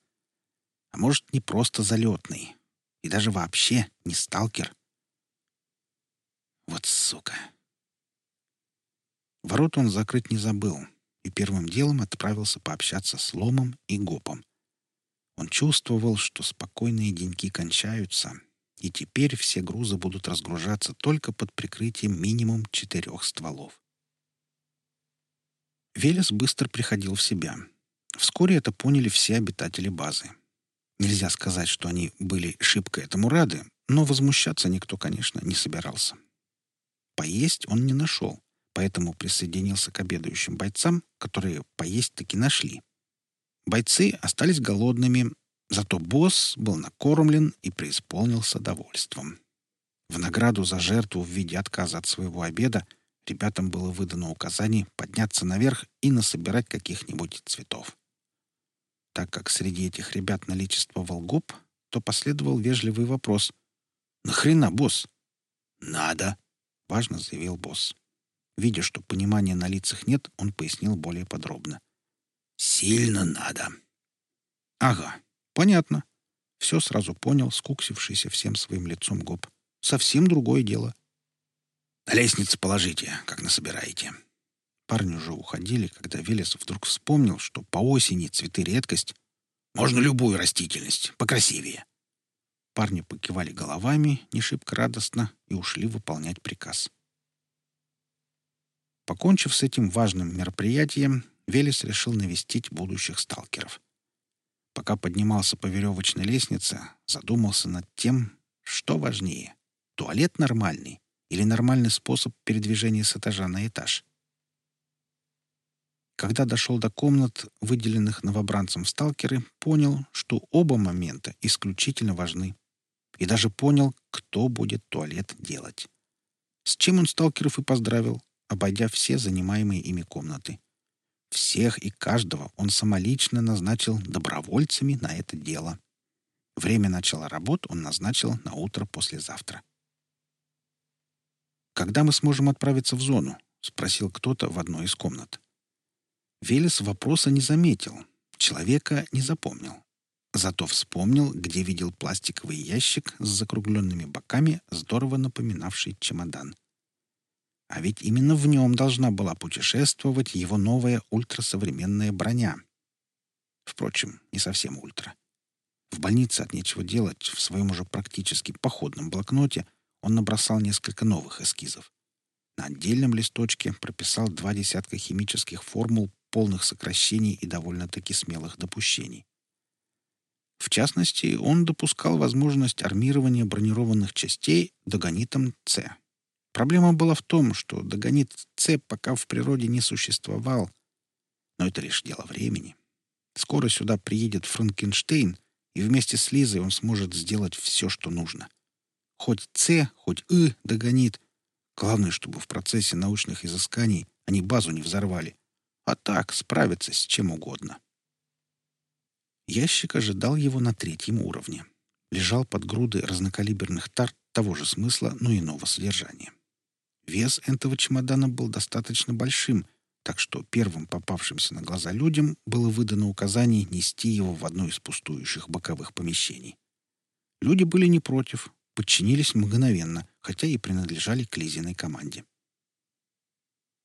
Speaker 1: А может, не просто залетный. И даже вообще не сталкер. Вот сука. Ворот он закрыть не забыл и первым делом отправился пообщаться с Ломом и Гопом. Он чувствовал, что спокойные деньки кончаются, и теперь все грузы будут разгружаться только под прикрытием минимум четырех стволов. Велес быстро приходил в себя. Вскоре это поняли все обитатели базы. Нельзя сказать, что они были шибко этому рады, но возмущаться никто, конечно, не собирался. Поесть он не нашел, поэтому присоединился к обедающим бойцам, которые поесть таки нашли. Бойцы остались голодными, зато босс был накормлен и преисполнился довольством. В награду за жертву в виде отказа от своего обеда ребятам было выдано указание подняться наверх и насобирать каких-нибудь цветов. Так как среди этих ребят наличествовал гоп, то последовал вежливый вопрос. «Нахрена, босс?» «Надо», — важно заявил босс. Видя, что понимания на лицах нет, он пояснил более подробно. Сильно надо. Ага, понятно. Все сразу понял, скуксившийся всем своим лицом гоп. Совсем другое дело. На лестнице положите, как насобираете. Парни уже уходили, когда Велес вдруг вспомнил, что по осени цветы редкость. Можно любую растительность, покрасивее. Парни покивали головами, не шибко радостно, и ушли выполнять приказ. Покончив с этим важным мероприятием, Велес решил навестить будущих сталкеров. Пока поднимался по веревочной лестнице, задумался над тем, что важнее — туалет нормальный или нормальный способ передвижения с этажа на этаж. Когда дошел до комнат, выделенных новобранцам сталкеры, понял, что оба момента исключительно важны. И даже понял, кто будет туалет делать. С чем он сталкеров и поздравил, обойдя все занимаемые ими комнаты. Всех и каждого он самолично назначил добровольцами на это дело. Время начала работ он назначил на утро послезавтра. «Когда мы сможем отправиться в зону?» — спросил кто-то в одной из комнат. Велес вопроса не заметил, человека не запомнил. Зато вспомнил, где видел пластиковый ящик с закругленными боками, здорово напоминавший чемодан.
Speaker 2: А ведь именно в нем должна была путешествовать его новая ультрасовременная броня. Впрочем, не совсем ультра. В больнице от нечего делать, в своем уже практически походном блокноте он набросал несколько новых эскизов. На отдельном листочке прописал два десятка химических формул, полных сокращений и довольно-таки смелых допущений. В частности, он допускал возможность армирования бронированных частей догонитом С. Проблема была в том, что догонит С пока в природе не существовал. Но это лишь дело времени. Скоро сюда приедет Франкенштейн, и вместе с Лизой он сможет сделать все, что нужно. Хоть С, хоть И догонит. Главное, чтобы в процессе научных изысканий они базу не взорвали. А так справиться с чем угодно. Ящик ожидал его на третьем уровне. Лежал под грудой разнокалиберных тарт того же смысла, но иного содержания. Вес этого чемодана был достаточно большим, так что первым попавшимся на глаза людям было выдано указание нести его в одно из пустующих боковых помещений. Люди были не против, подчинились мгновенно, хотя и принадлежали к Лизиной команде.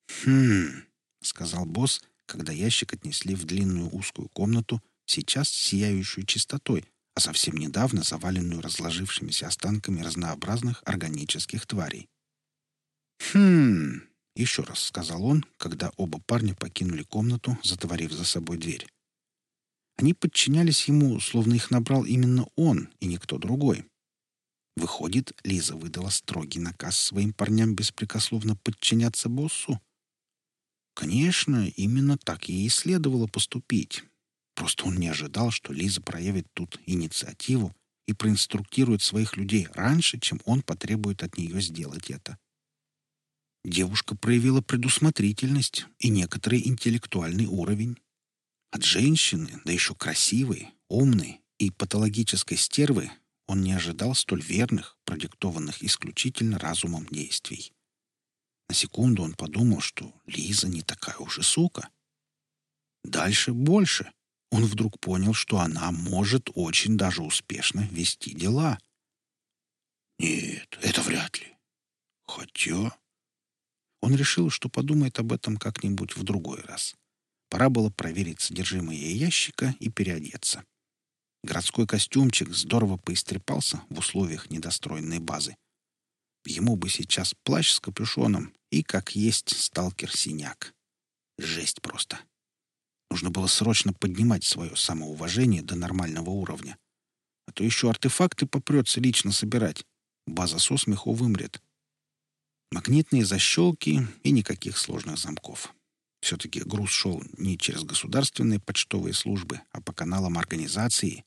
Speaker 2: «Хм», — сказал босс, когда ящик отнесли в длинную узкую комнату, сейчас сияющую чистотой, а совсем недавно заваленную разложившимися останками разнообразных органических тварей. «Хм...» — еще раз сказал он, когда оба парня покинули комнату, затворив за собой дверь. Они подчинялись ему, словно их набрал именно он и никто другой. Выходит, Лиза выдала строгий наказ своим парням беспрекословно подчиняться боссу? Конечно, именно так ей и следовало поступить. Просто он не ожидал, что Лиза проявит тут инициативу и проинструктирует своих людей раньше, чем он потребует от нее сделать это. Девушка проявила предусмотрительность и некоторый интеллектуальный уровень. От женщины, да еще красивой, умной и патологической стервы, он не ожидал столь верных, продиктованных исключительно разумом действий. На секунду он подумал, что Лиза не такая уж и сука. Дальше больше. Он вдруг понял, что она может очень даже успешно вести дела. Нет, это вряд ли. Хотя... Он решил, что подумает об этом как-нибудь в другой раз. Пора было проверить содержимое ящика и переодеться. Городской костюмчик здорово поистрепался в условиях недостроенной базы. Ему бы сейчас плащ с капюшоном и, как есть, сталкер-синяк. Жесть просто. Нужно было срочно поднимать свое самоуважение до нормального уровня. А то еще артефакты попрется лично собирать. База со смеху вымрет. Магнитные защелки и никаких сложных замков. Все-таки груз шел не через государственные почтовые службы, а по каналам организации.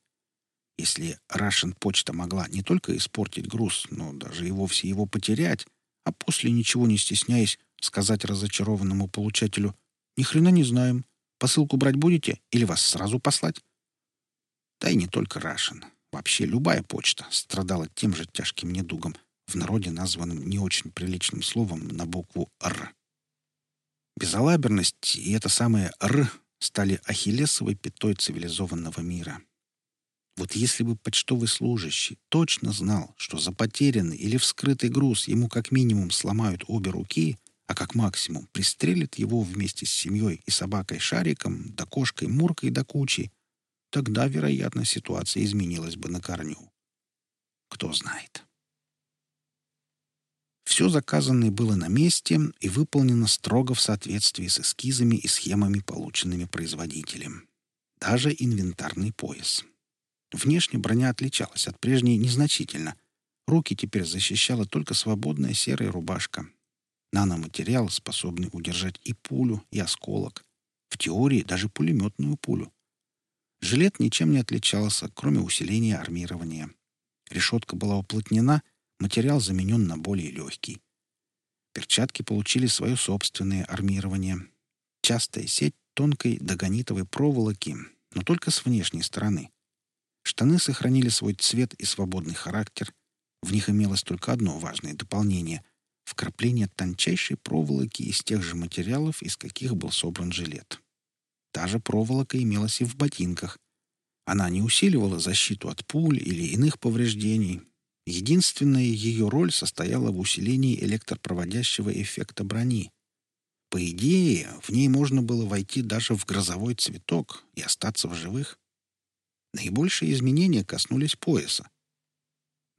Speaker 2: Если Russian почта могла не только испортить груз, но даже и вовсе его потерять, а после, ничего не стесняясь, сказать разочарованному получателю «Ни хрена не знаем. Посылку брать будете или вас сразу послать?» Да и не только Russian. Вообще любая почта страдала тем же тяжким недугом — в народе названным не очень приличным словом на букву «Р». Безалаберность и это самое «Р» стали ахиллесовой пятой цивилизованного мира. Вот если бы почтовый служащий точно знал, что за потерянный или вскрытый груз ему как минимум сломают обе руки, а как максимум пристрелят его вместе с семьей и собакой-шариком, да кошкой-муркой до кучи, тогда, вероятно, ситуация изменилась бы на корню. Кто знает. Все заказанное было на месте и выполнено строго в соответствии с эскизами и схемами, полученными производителем. Даже инвентарный пояс. Внешне броня отличалась от прежней незначительно. Руки теперь защищала только свободная серая рубашка. Наноматериал, способный удержать и пулю, и осколок. В теории даже пулеметную пулю. Жилет ничем не отличался, кроме усиления армирования. Решетка была уплотнена — Материал заменен на более легкий. Перчатки получили свое собственное армирование. Частая сеть тонкой догонитовой проволоки, но только с внешней стороны. Штаны сохранили свой цвет и свободный характер. В них имелось только одно важное дополнение — вкрапление тончайшей проволоки из тех же материалов, из каких был собран жилет. Та же проволока имелась и в ботинках. Она не усиливала защиту от пуль или иных повреждений, Единственная ее роль состояла в усилении электропроводящего эффекта брони. По идее, в ней можно было войти даже в грозовой цветок и остаться в живых. Наибольшие изменения коснулись пояса.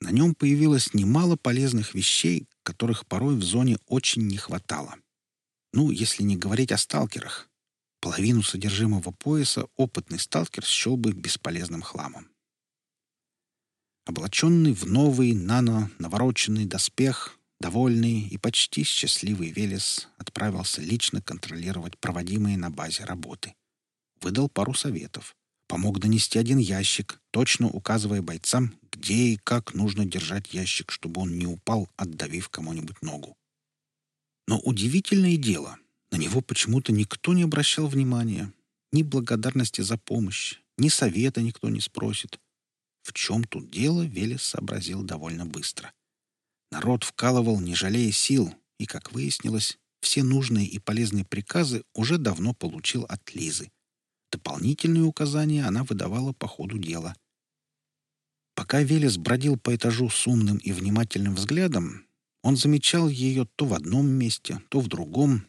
Speaker 2: На нем появилось немало полезных вещей, которых порой в зоне очень не хватало. Ну, если не говорить о сталкерах. Половину содержимого пояса опытный сталкер счел бы бесполезным хламом. Облаченный в новый нано-навороченный доспех, довольный и почти счастливый Велес отправился лично контролировать проводимые на базе работы. Выдал пару советов. Помог донести один ящик, точно указывая бойцам, где и как нужно держать ящик, чтобы он не упал, отдавив кому-нибудь ногу. Но удивительное дело, на него почему-то никто не обращал внимания. Ни благодарности за помощь, ни совета никто не спросит. В чем тут дело, Велес сообразил довольно быстро. Народ вкалывал, не жалея сил, и, как выяснилось, все нужные и полезные приказы уже давно получил от Лизы. Дополнительные указания она выдавала по ходу дела. Пока Велес бродил по этажу с умным и внимательным взглядом, он замечал ее то в одном месте, то в другом.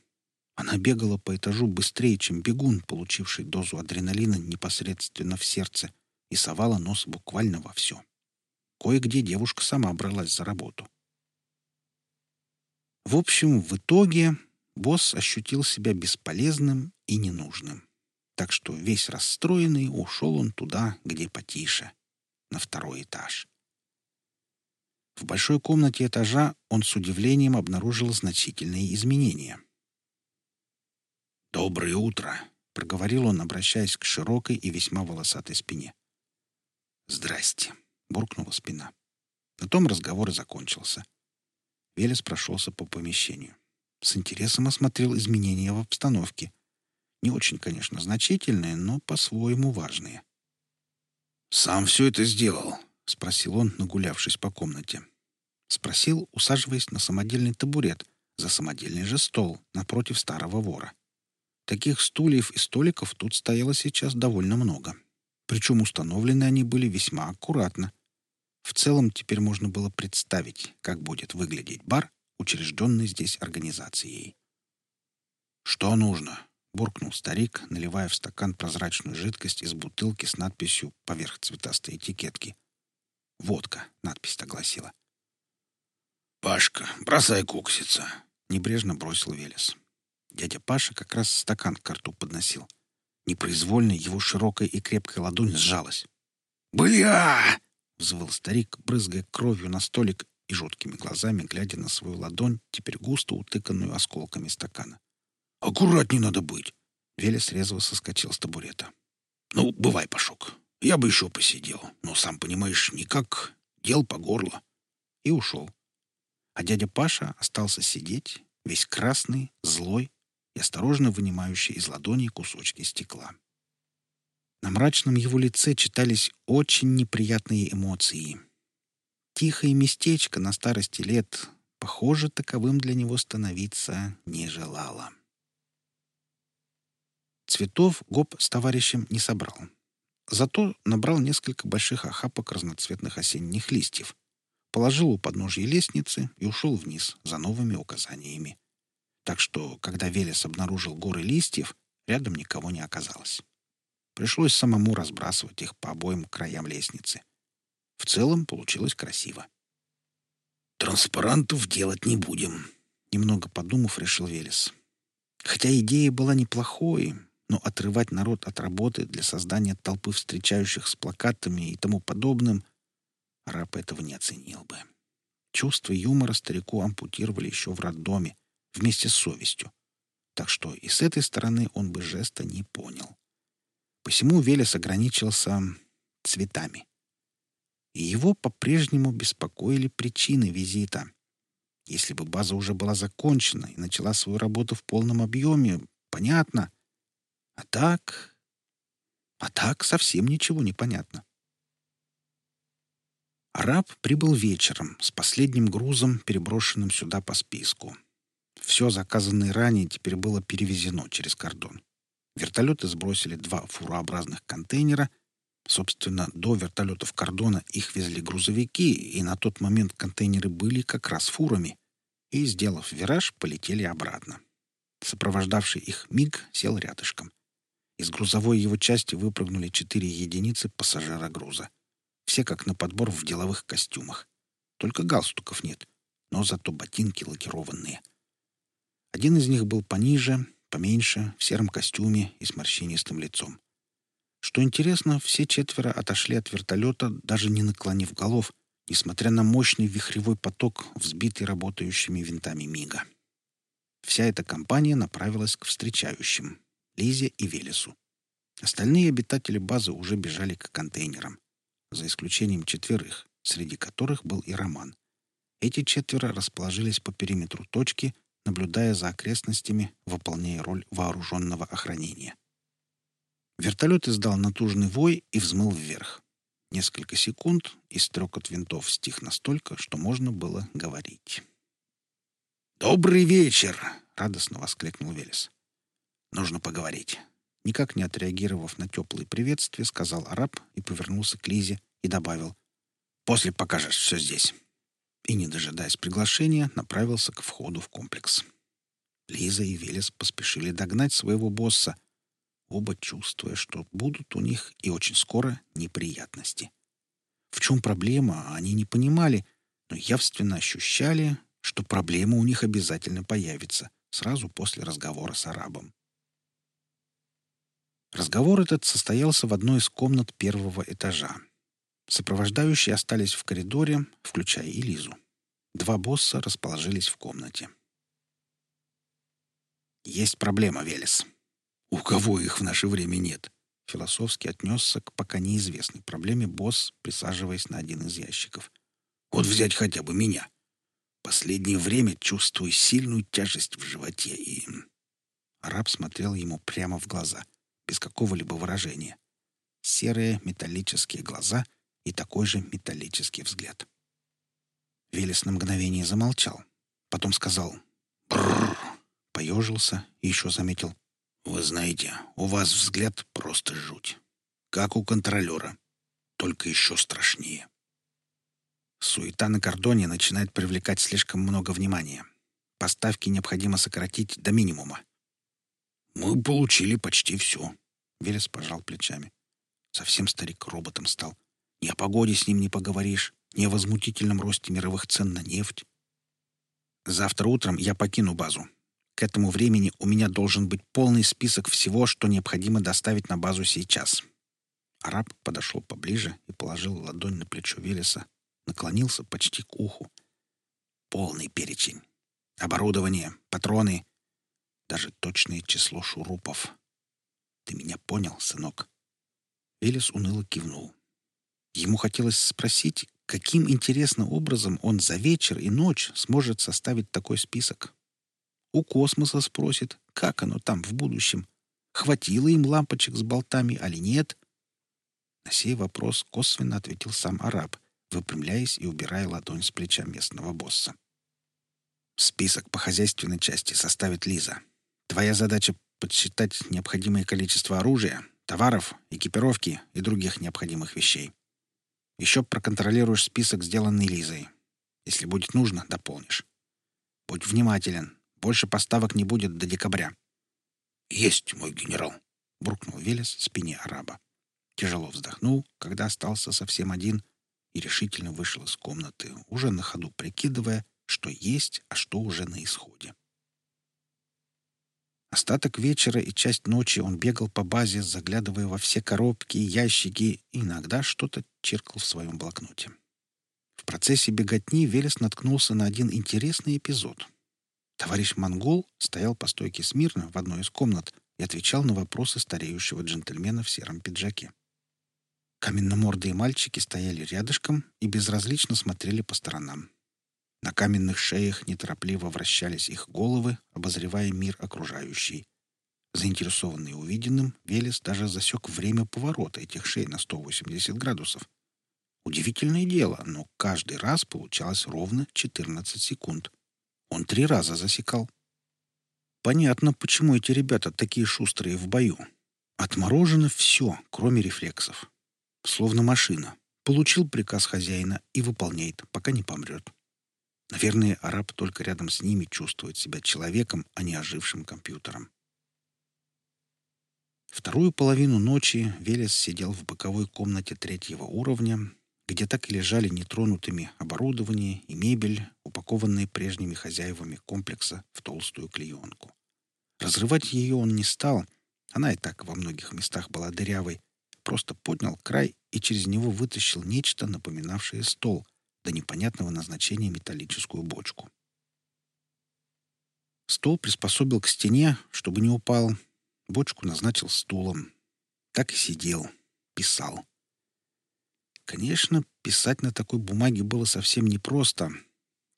Speaker 2: Она бегала по этажу быстрее, чем бегун, получивший дозу адреналина непосредственно в сердце, и совала нос буквально во все. Кое-где девушка сама бралась за работу. В общем, в итоге босс ощутил себя бесполезным и ненужным. Так что весь расстроенный ушел он туда, где потише, на второй этаж. В большой комнате этажа он с удивлением обнаружил значительные изменения. «Доброе утро!» — проговорил он, обращаясь к широкой и весьма волосатой спине. «Здрасте!» — буркнула спина. На том разговор и закончился. Велес прошелся по помещению. С интересом осмотрел изменения в обстановке. Не очень, конечно, значительные, но по-своему важные. «Сам все это сделал?» — спросил он, нагулявшись по комнате. Спросил, усаживаясь на самодельный табурет, за самодельный же стол, напротив старого вора. Таких стульев и столиков тут стояло сейчас довольно много. Причем установлены они были весьма аккуратно. В целом теперь можно было представить, как будет выглядеть бар, учрежденный здесь организацией. «Что нужно?» — буркнул старик, наливая в стакан прозрачную жидкость из бутылки с надписью поверх цветастой этикетки. «Водка», — надпись огласила. «Пашка, бросай кукситься», — небрежно бросил Велес. Дядя Паша как раз стакан к рту подносил. Непроизвольно его широкая и крепкая ладонь сжалась. «Бля!» — взвыл старик, брызгая кровью на столик и жуткими глазами, глядя на свою ладонь, теперь густо утыканную осколками стакана. «Аккуратней надо быть!» Велес резво соскочил с табурета. «Ну, бывай, Пашок. Я бы еще посидел, но, сам понимаешь, никак. Дел по горло». И ушел. А дядя Паша остался сидеть, весь красный, злой, и осторожно вынимающий из ладони кусочки стекла. На мрачном его лице читались очень неприятные эмоции. Тихое местечко на старости лет, похоже, таковым для него становиться не желало. Цветов Гоп с товарищем не собрал. Зато набрал несколько больших охапок разноцветных осенних листьев, положил у подножья лестницы и ушел вниз за новыми указаниями так что, когда Велес обнаружил горы листьев, рядом никого не оказалось. Пришлось самому разбрасывать их по обоим краям лестницы. В целом получилось красиво. «Транспарантов делать не будем», — немного подумав, решил Велес. Хотя идея была неплохой, но отрывать народ от работы для создания толпы встречающих с плакатами и тому подобным раб этого не оценил бы. Чувство юмора старику ампутировали еще в роддоме, вместе с совестью. Так что и с этой стороны он бы жеста не понял. Посему Велес ограничился цветами. И его по-прежнему беспокоили причины визита. Если бы база уже была закончена и начала свою работу в полном объеме, понятно. А так... А так совсем ничего не понятно. Араб прибыл вечером с последним грузом, переброшенным сюда по списку. Все заказанное ранее теперь было перевезено через кордон. Вертолеты сбросили два фурообразных контейнера,
Speaker 1: Собственно, до вертолетов кордона их везли грузовики, и на тот момент контейнеры были как раз фурами. И, сделав вираж, полетели обратно. Сопровождавший их МиГ сел рядышком. Из грузовой его части выпрыгнули четыре единицы пассажира груза. Все как на подбор в деловых костюмах. Только галстуков нет, но зато ботинки лакированные. Один из них был пониже, поменьше, в сером костюме и с морщинистым лицом. Что интересно, все четверо отошли от вертолета, даже не наклонив голов, несмотря на мощный вихревой поток, взбитый работающими винтами Мига. Вся эта компания направилась к встречающим — Лизе и Велесу. Остальные обитатели базы уже бежали к контейнерам, за исключением четверых, среди которых был и Роман. Эти четверо расположились по периметру точки, наблюдая за окрестностями, выполняя роль вооруженного охранения. Вертолет издал натужный вой и взмыл вверх. Несколько секунд, и стрекот винтов стих настолько, что можно было говорить. «Добрый вечер!» — радостно воскликнул Велес. «Нужно поговорить». Никак не отреагировав на теплые приветствия, сказал араб и повернулся к Лизе и добавил. «После покажешь все здесь». И, не дожидаясь приглашения, направился к входу в комплекс. Лиза и Велес поспешили догнать своего босса, оба чувствуя, что будут у них и очень скоро неприятности. В чем проблема, они не понимали, но явственно ощущали, что проблема у них обязательно появится сразу после разговора с арабом. Разговор этот состоялся в одной из комнат первого этажа. Сопровождающие остались в коридоре, включая и Лизу. Два босса расположились в комнате. «Есть проблема, Велес. У кого их в наше время нет?» Философски отнесся к пока неизвестной проблеме босс, присаживаясь на один из ящиков. «Вот взять хотя бы меня. Последнее время чувствую сильную тяжесть в животе и...» Араб смотрел ему прямо в глаза, без какого-либо выражения. Серые металлические глаза и такой же металлический взгляд. Велес на мгновение замолчал. Потом сказал «Брррр», поежился и еще заметил «Вы знаете, у вас взгляд просто жуть. Как у контролера, только еще страшнее». Суета на кордоне начинает привлекать слишком много внимания. Поставки необходимо сократить до минимума. «Мы получили почти все», — Велес пожал плечами. Совсем старик роботом стал. «Ни о погоде с ним не поговоришь, ни о возмутительном росте мировых цен на нефть. Завтра утром я покину базу. К этому времени у меня должен быть полный список всего, что необходимо доставить на базу сейчас». Араб подошел поближе и положил ладонь на плечо Велеса, наклонился почти к уху. Полный перечень. Оборудование, патроны, даже точное число шурупов. Ты меня понял, сынок?» Велес уныло кивнул. Ему хотелось спросить, каким интересным образом он за вечер и ночь сможет составить такой список. У космоса спросит, как оно там в будущем, хватило им лампочек с болтами, или нет. На сей вопрос косвенно ответил сам араб — выпрямляясь и убирая ладонь с плеча местного босса. «Список по хозяйственной части составит Лиза. Твоя задача — подсчитать необходимое количество оружия, товаров, экипировки и других необходимых вещей. Еще проконтролируешь список, сделанный Лизой. Если будет нужно, дополнишь. Будь внимателен. Больше поставок не будет до декабря». «Есть, мой генерал», — буркнул Велес в спине араба. Тяжело вздохнул, когда остался совсем один, и решительно вышел из комнаты, уже на ходу прикидывая, что есть, а что уже на исходе. Остаток вечера и часть ночи он бегал по базе, заглядывая во все коробки и ящики, и иногда что-то чиркал в своем блокноте. В процессе беготни Велес наткнулся на один интересный эпизод. Товарищ Монгол стоял по стойке смирно в одной из комнат и отвечал на вопросы стареющего джентльмена в сером пиджаке. Каменномордые мальчики стояли рядышком и безразлично смотрели по сторонам. На каменных шеях неторопливо вращались их головы, обозревая мир окружающий. Заинтересованный увиденным, Велес даже засек время поворота этих шей на 180 градусов. Удивительное дело, но каждый раз получалось ровно 14 секунд. Он три раза засекал. Понятно, почему эти ребята такие шустрые в бою. Отморожено все, кроме рефлексов. Словно машина. Получил приказ хозяина и выполняет, пока не помрет. Наверное, араб только рядом с ними чувствует себя человеком, а не ожившим компьютером. Вторую половину ночи Велес сидел в боковой комнате третьего уровня, где так и лежали нетронутыми оборудование и мебель, упакованные прежними хозяевами комплекса в толстую клеенку. Разрывать ее он не стал, она и так во многих местах была дырявой, просто поднял край и через него вытащил нечто, напоминавшее стол, до непонятного назначения металлическую бочку. Стол приспособил к стене, чтобы не упал, бочку назначил стулом. Так и сидел, писал. Конечно, писать на такой бумаге было совсем непросто.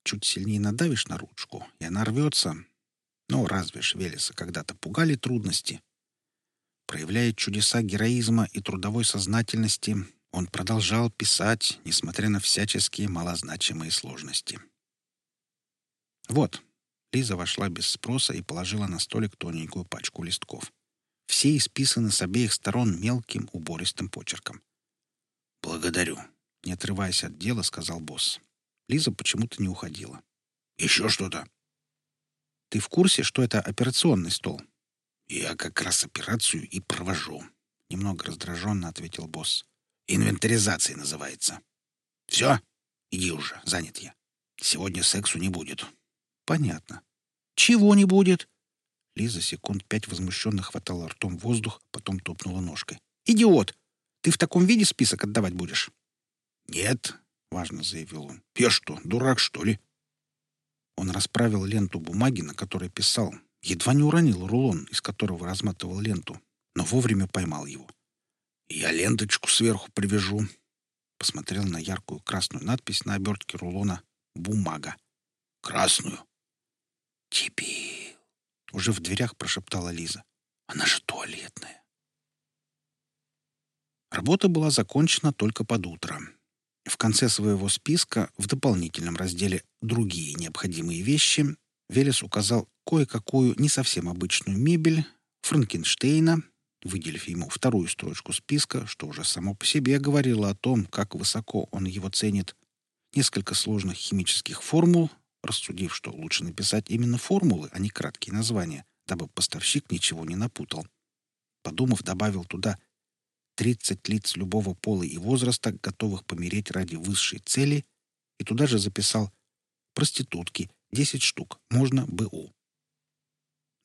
Speaker 1: Чуть сильнее надавишь на ручку, и она рвется. Но разве ж Велеса когда-то пугали трудности? Проявляя чудеса героизма и трудовой сознательности, он продолжал писать, несмотря на всяческие малозначимые сложности. «Вот», — Лиза вошла без спроса и положила на столик тоненькую пачку листков. Все исписаны с обеих сторон мелким убористым почерком. «Благодарю», — не отрываясь от дела, сказал босс. Лиза почему-то не уходила. «Еще что-то?» «Ты в курсе, что это операционный стол?» «Я как раз операцию и провожу», — немного раздраженно ответил босс. «Инвентаризация называется». «Все? Иди уже, занят я. Сегодня сексу не будет». «Понятно». «Чего не будет?» Лиза секунд пять возмущенно хватала ртом воздух, потом топнула ножкой. «Идиот! Ты в таком виде список отдавать будешь?» «Нет», — важно заявил он. «Я что, дурак, что ли?» Он расправил ленту бумаги, на которой писал. Едва не уронил рулон, из которого разматывал ленту, но вовремя поймал его. «Я ленточку сверху привяжу», — посмотрел на яркую красную надпись на обертке рулона «Бумага». «Красную?» «Дебил!» — уже в дверях прошептала Лиза. «Она же туалетная». Работа была закончена только под утро. В конце своего списка, в дополнительном разделе «Другие необходимые вещи», Велес указал кое-какую не совсем обычную мебель Франкенштейна, выделив ему вторую строчку списка, что уже само по себе говорило о том, как высоко он его ценит, несколько сложных химических формул, рассудив, что лучше написать именно формулы, а не краткие названия, дабы поставщик ничего не напутал. Подумав, добавил туда 30 лиц любого пола и возраста, готовых помереть ради высшей цели, и туда же записал «проститутки, 10 штук, можно БУ».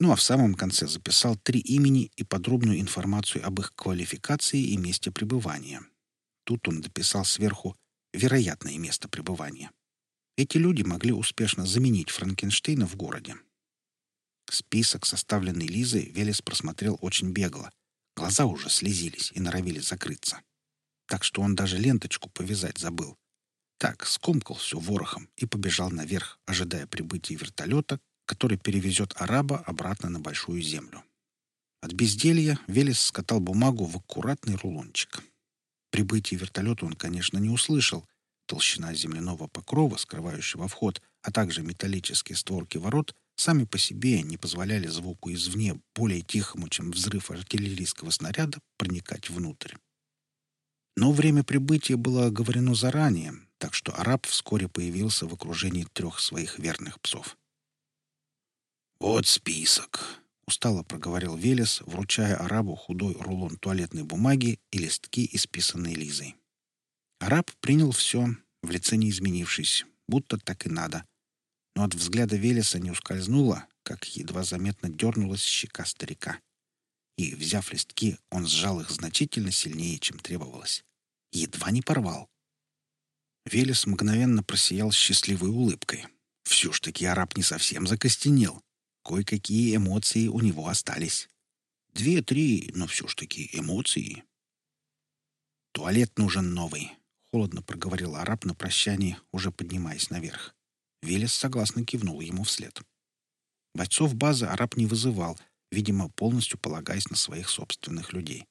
Speaker 1: Ну а в самом конце записал три имени и подробную информацию об их квалификации и месте пребывания. Тут он дописал сверху «вероятное место пребывания». Эти люди могли успешно заменить Франкенштейна в городе. Список, составленный Лизой, Велес просмотрел очень бегло, Глаза уже слезились и норовили закрыться. Так что он даже ленточку повязать забыл. Так, скомкал все ворохом и побежал наверх, ожидая прибытия вертолета, который перевезет араба обратно на Большую Землю. От безделья Велес скатал бумагу в аккуратный рулончик. Прибытие вертолета он, конечно, не услышал. Толщина земляного покрова, скрывающего вход, а также металлические створки ворот — сами по себе не позволяли звуку извне, более тихому, чем взрыв артиллерийского снаряда, проникать внутрь. Но время прибытия было оговорено заранее, так что араб вскоре появился в окружении трех своих верных псов. «Вот список», — устало проговорил Велес, вручая арабу худой рулон туалетной бумаги и листки, исписанные Лизой. Араб принял все, в лице не изменившись, будто так и надо — но от взгляда Велеса не ускользнуло, как едва заметно дернулась щека старика. И, взяв листки, он сжал их значительно сильнее, чем требовалось. Едва не порвал. Велес мгновенно просиял счастливой улыбкой. Все ж таки араб не совсем закостенел. Кое-какие эмоции у него остались. Две-три, но все ж таки эмоции. «Туалет нужен новый», — холодно проговорил араб на прощание, уже поднимаясь наверх. Велес согласно кивнул ему вслед. Бойцов базы араб не вызывал, видимо, полностью полагаясь на своих собственных людей.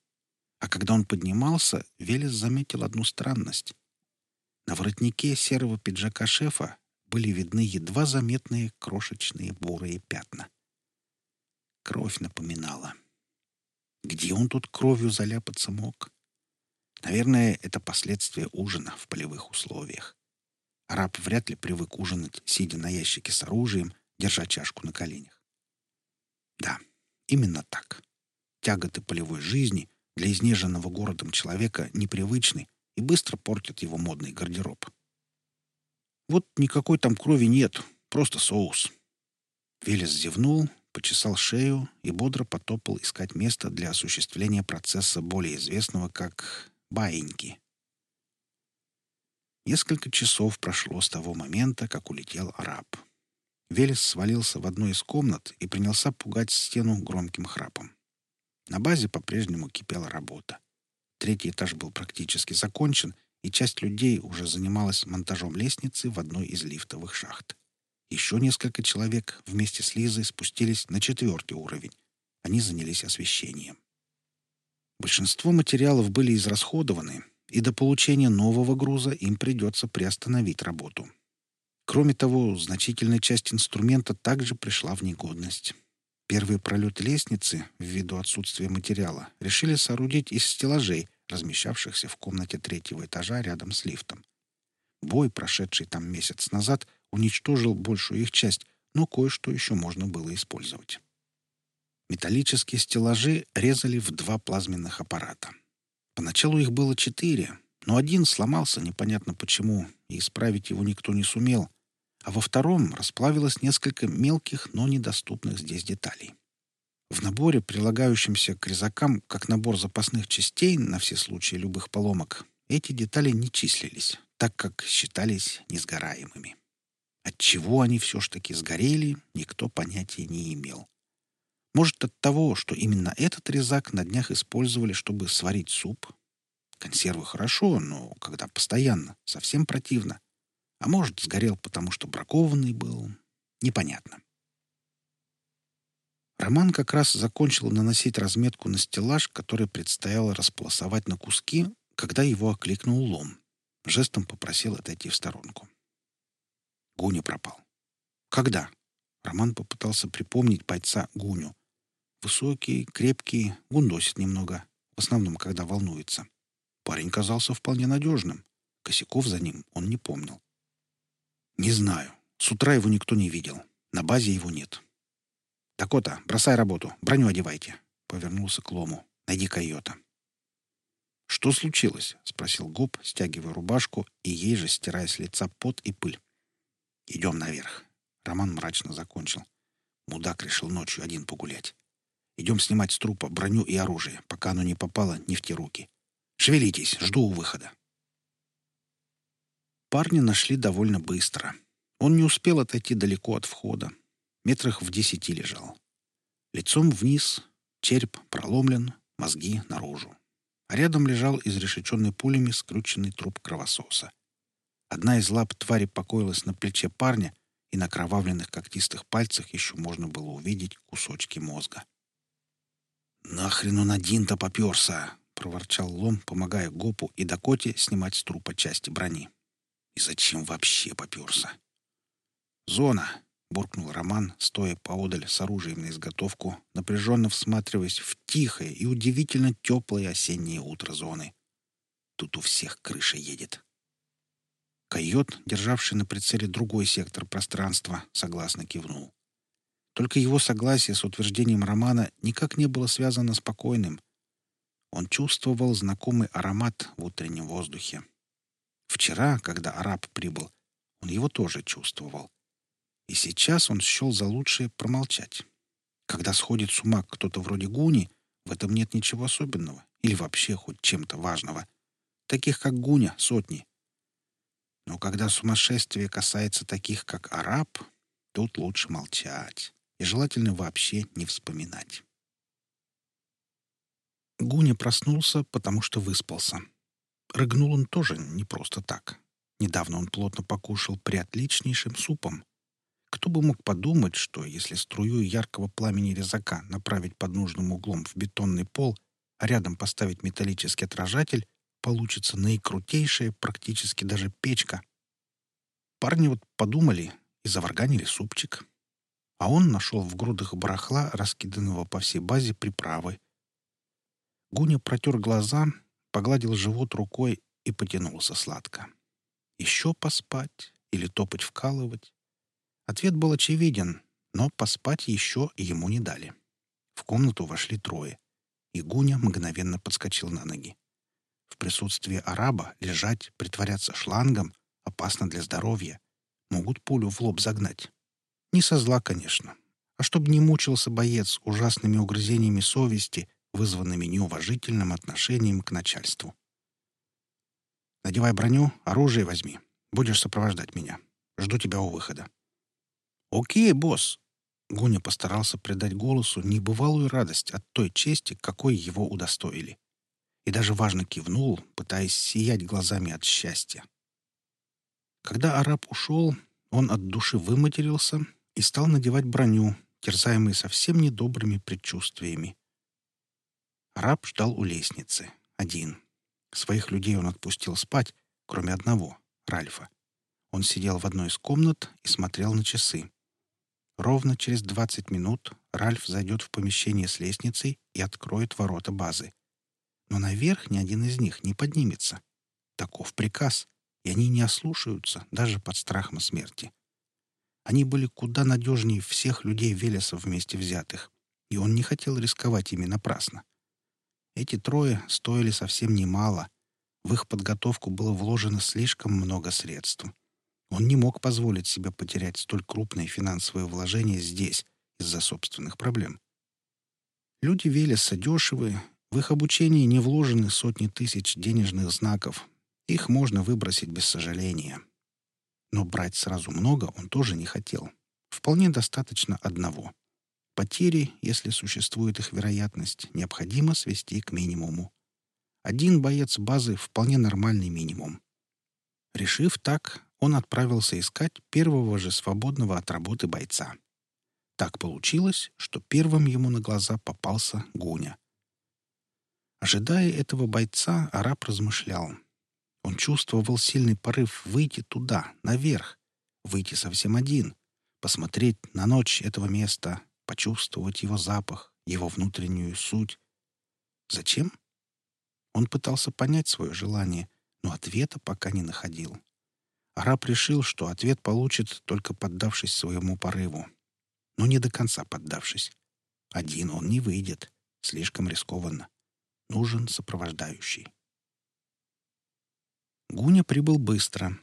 Speaker 1: А когда он поднимался, Велес заметил одну странность. На воротнике серого пиджака шефа были видны едва заметные крошечные бурые пятна. Кровь напоминала. Где он тут кровью заляпаться мог? Наверное, это последствия ужина в полевых условиях. Араб вряд ли привык ужинать, сидя на ящике с оружием, держа чашку на коленях. Да, именно так. Тяготы полевой жизни для изнеженного городом человека непривычны и быстро портят его модный гардероб. Вот никакой там крови нет, просто соус. Велес зевнул, почесал шею и бодро потопал искать место для осуществления процесса, более известного как баиньки. Несколько часов прошло с того момента, как улетел араб. Велес свалился в одну из комнат и принялся пугать стену громким храпом. На базе по-прежнему кипела работа. Третий этаж был практически закончен, и часть людей уже занималась монтажом лестницы в одной из лифтовых шахт. Еще несколько человек вместе с Лизой спустились на четвертый уровень. Они занялись освещением. Большинство материалов были израсходованы, и до получения нового груза им придется приостановить работу. Кроме того, значительная часть инструмента также пришла в негодность. Первые пролеты лестницы, ввиду отсутствия материала, решили соорудить из стеллажей, размещавшихся в комнате третьего этажа рядом с лифтом. Бой, прошедший там месяц назад, уничтожил большую их часть, но кое-что еще можно было использовать. Металлические стеллажи резали в два плазменных аппарата. Поначалу их было четыре, но один сломался непонятно почему, и исправить его никто не сумел, а во втором расплавилось несколько мелких, но недоступных здесь деталей. В наборе, прилагающемся к резакам как набор запасных частей на все случаи любых поломок, эти детали не числились, так как считались несгораемыми. От чего они все ж таки сгорели, никто понятия не имел. Может, от того, что именно этот резак на днях использовали, чтобы сварить суп? Консервы хорошо, но когда постоянно, совсем противно. А может, сгорел, потому что бракованный был. Непонятно. Роман как раз закончил наносить разметку на стеллаж, который предстояло располосовать на куски, когда его окликнул лом. Жестом попросил отойти в сторонку. Гуня пропал. Когда? Роман попытался припомнить бойца Гуню. Высокий, крепкий, гундосит немного, в основном, когда волнуется. Парень казался вполне надежным. Косяков за ним он не помнил. «Не знаю. С утра его никто не видел. На базе его нет». «Дакота, бросай работу. Броню одевайте». Повернулся к Лому. «Найди койота». «Что случилось?» — спросил Губ, стягивая рубашку и ей же стирая с лица пот и пыль. «Идем наверх». Роман мрачно закончил. Мудак решил ночью один погулять. «Идем снимать с трупа броню и оружие, пока оно не попало не в те руки. Шевелитесь, жду у выхода». Парня нашли довольно быстро. Он не успел отойти далеко от входа. Метрах в десяти лежал. Лицом вниз, череп проломлен, мозги наружу. А рядом лежал изрешеченный пулями скрученный труп кровососа. Одна из лап твари покоилась на плече парня, и на кровавленных когтистых пальцах еще можно было увидеть кусочки мозга. «Нахрен он один-то поперся!» — проворчал Лом, помогая Гопу и Дакоте снимать с трупа части брони. «И зачем вообще поперся?» «Зона!» — буркнул Роман, стоя поодаль с оружием на изготовку, напряженно всматриваясь в тихое и удивительно теплое осеннее утро зоны. «Тут у всех крыша едет». Койот, державший на прицеле другой сектор пространства, согласно кивнул. Только его согласие с утверждением Романа никак не было связано с покойным. Он чувствовал знакомый аромат в утреннем воздухе. Вчера, когда араб прибыл, он его тоже чувствовал. И сейчас он счел за лучшее промолчать. Когда сходит с ума кто-то вроде Гуни, в этом нет ничего особенного или вообще хоть чем-то важного. Таких, как Гуня, сотни. Но когда сумасшествие касается таких, как араб, тут лучше молчать и желательно вообще не вспоминать. Гуня проснулся, потому что выспался. Рыгнул он тоже не просто так. Недавно он плотно покушал приотличнейшим супом. Кто бы мог подумать, что если струю яркого пламени резака направить под нужным углом в бетонный пол, а рядом поставить металлический отражатель, получится наикрутейшая, практически даже печка. Парни вот подумали и заварганили супчик. А он нашел в грудах барахла, раскиданного по всей базе, приправы. Гуня протер глаза,
Speaker 2: погладил живот рукой и потянулся сладко. Еще поспать или топать вкалывать? Ответ был очевиден, но поспать еще ему не дали. В комнату вошли трое, и Гуня мгновенно подскочил на ноги. В присутствии араба лежать, притворяться шлангом опасно для здоровья. Могут пулю в лоб загнать. Не со зла, конечно, а чтобы не мучился боец ужасными угрызениями совести, вызванными неуважительным отношением к начальству. «Надевай броню, оружие возьми. Будешь сопровождать меня. Жду тебя у выхода». «Окей, босс!» Гуня постарался придать голосу небывалую радость от той чести, какой его удостоили. И даже важно кивнул, пытаясь сиять глазами от счастья. Когда араб ушел, он от души выматерился и стал надевать броню, терзаемый совсем недобрыми предчувствиями. Араб ждал у лестницы, один. Своих людей он отпустил спать, кроме одного, Ральфа. Он сидел в одной из комнат и смотрел на часы. Ровно через 20 минут Ральф зайдет в помещение с лестницей и откроет ворота базы. Но наверх ни один из них не поднимется. Таков приказ, и они не ослушаются даже под страхом смерти. Они были куда надежнее всех людей Велеса вместе взятых, и он не хотел рисковать ими напрасно. Эти трое стоили совсем немало. В их подготовку было вложено слишком много средств. Он не мог позволить себе потерять столь крупные финансовые вложения здесь из-за собственных проблем. Люди Велеса дешевые, в их обучении не вложены сотни тысяч денежных знаков. Их можно выбросить без сожаления. Но брать сразу много он тоже не хотел. Вполне достаточно одного. Потери, если существует их вероятность, необходимо свести к минимуму. Один боец базы — вполне нормальный минимум. Решив так, он отправился искать первого же свободного от работы бойца. Так получилось, что первым ему на глаза попался Гуня. Ожидая этого бойца, араб размышлял. Он чувствовал сильный порыв выйти туда, наверх, выйти совсем один, посмотреть на ночь этого места, почувствовать его запах, его внутреннюю суть. Зачем? Он пытался понять свое желание, но ответа пока не находил. Араб решил, что ответ получит, только поддавшись своему порыву. Но не до конца поддавшись. Один он не выйдет. Слишком рискованно. Нужен сопровождающий. Гуня прибыл быстро.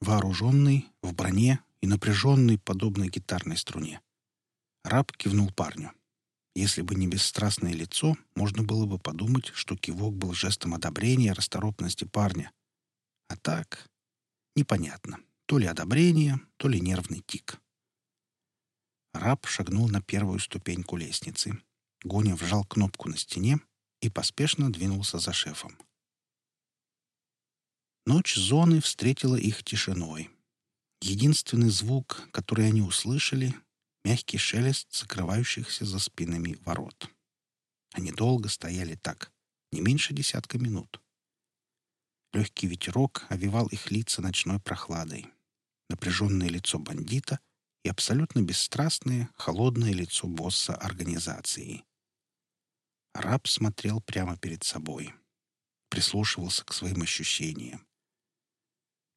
Speaker 2: Вооруженный, в броне и напряженный, подобно гитарной струне. Раб кивнул парню. Если бы не бесстрастное лицо, можно было бы подумать, что кивок был жестом одобрения расторопности парня. А так Непонятно. То ли одобрение, то ли нервный тик. Раб шагнул на первую ступеньку лестницы. Гоня вжал кнопку на стене и поспешно двинулся за шефом. Ночь зоны встретила их тишиной. Единственный звук, который они услышали — мягкий шелест закрывающихся за спинами ворот. Они долго стояли так, не меньше десятка минут. Легкий ветерок овивал их лица ночной прохладой. Напряженное лицо бандита и абсолютно бесстрастное, холодное лицо босса организации. Раб смотрел прямо перед собой. Прислушивался к своим ощущениям.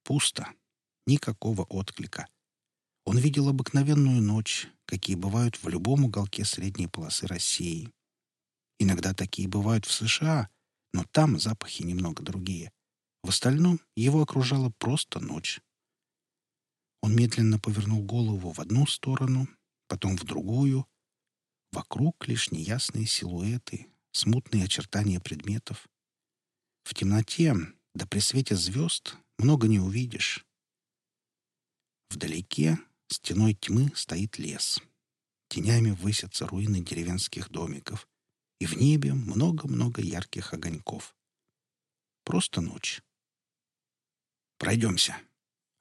Speaker 2: Пусто. Никакого отклика. Он видел обыкновенную ночь, какие бывают в любом уголке средней полосы России. Иногда такие бывают в США, но там запахи немного другие. В остальном его окружала просто ночь. Он медленно повернул голову в одну сторону, потом в другую. Вокруг лишь неясные силуэты, смутные очертания предметов. В темноте, да при свете звезд, много не увидишь. Вдалеке стеной тьмы стоит лес. Тенями высятся руины деревенских домиков. И в небе много-много ярких огоньков. Просто ночь. «Пройдемся».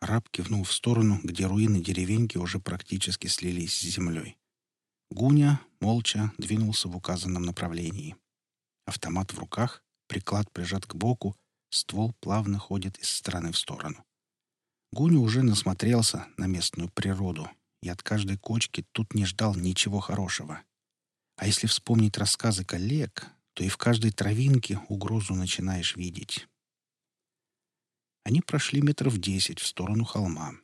Speaker 2: Раб кивнул в сторону, где руины деревеньки уже практически слились с землей. Гуня, молча, двинулся в указанном направлении. Автомат в руках, приклад прижат к боку, ствол плавно ходит из стороны в сторону. Гуня уже насмотрелся на местную природу, и от каждой кочки тут не ждал ничего хорошего. А если вспомнить рассказы коллег,
Speaker 1: то и в каждой травинке угрозу начинаешь видеть. Они прошли метров десять в сторону холма.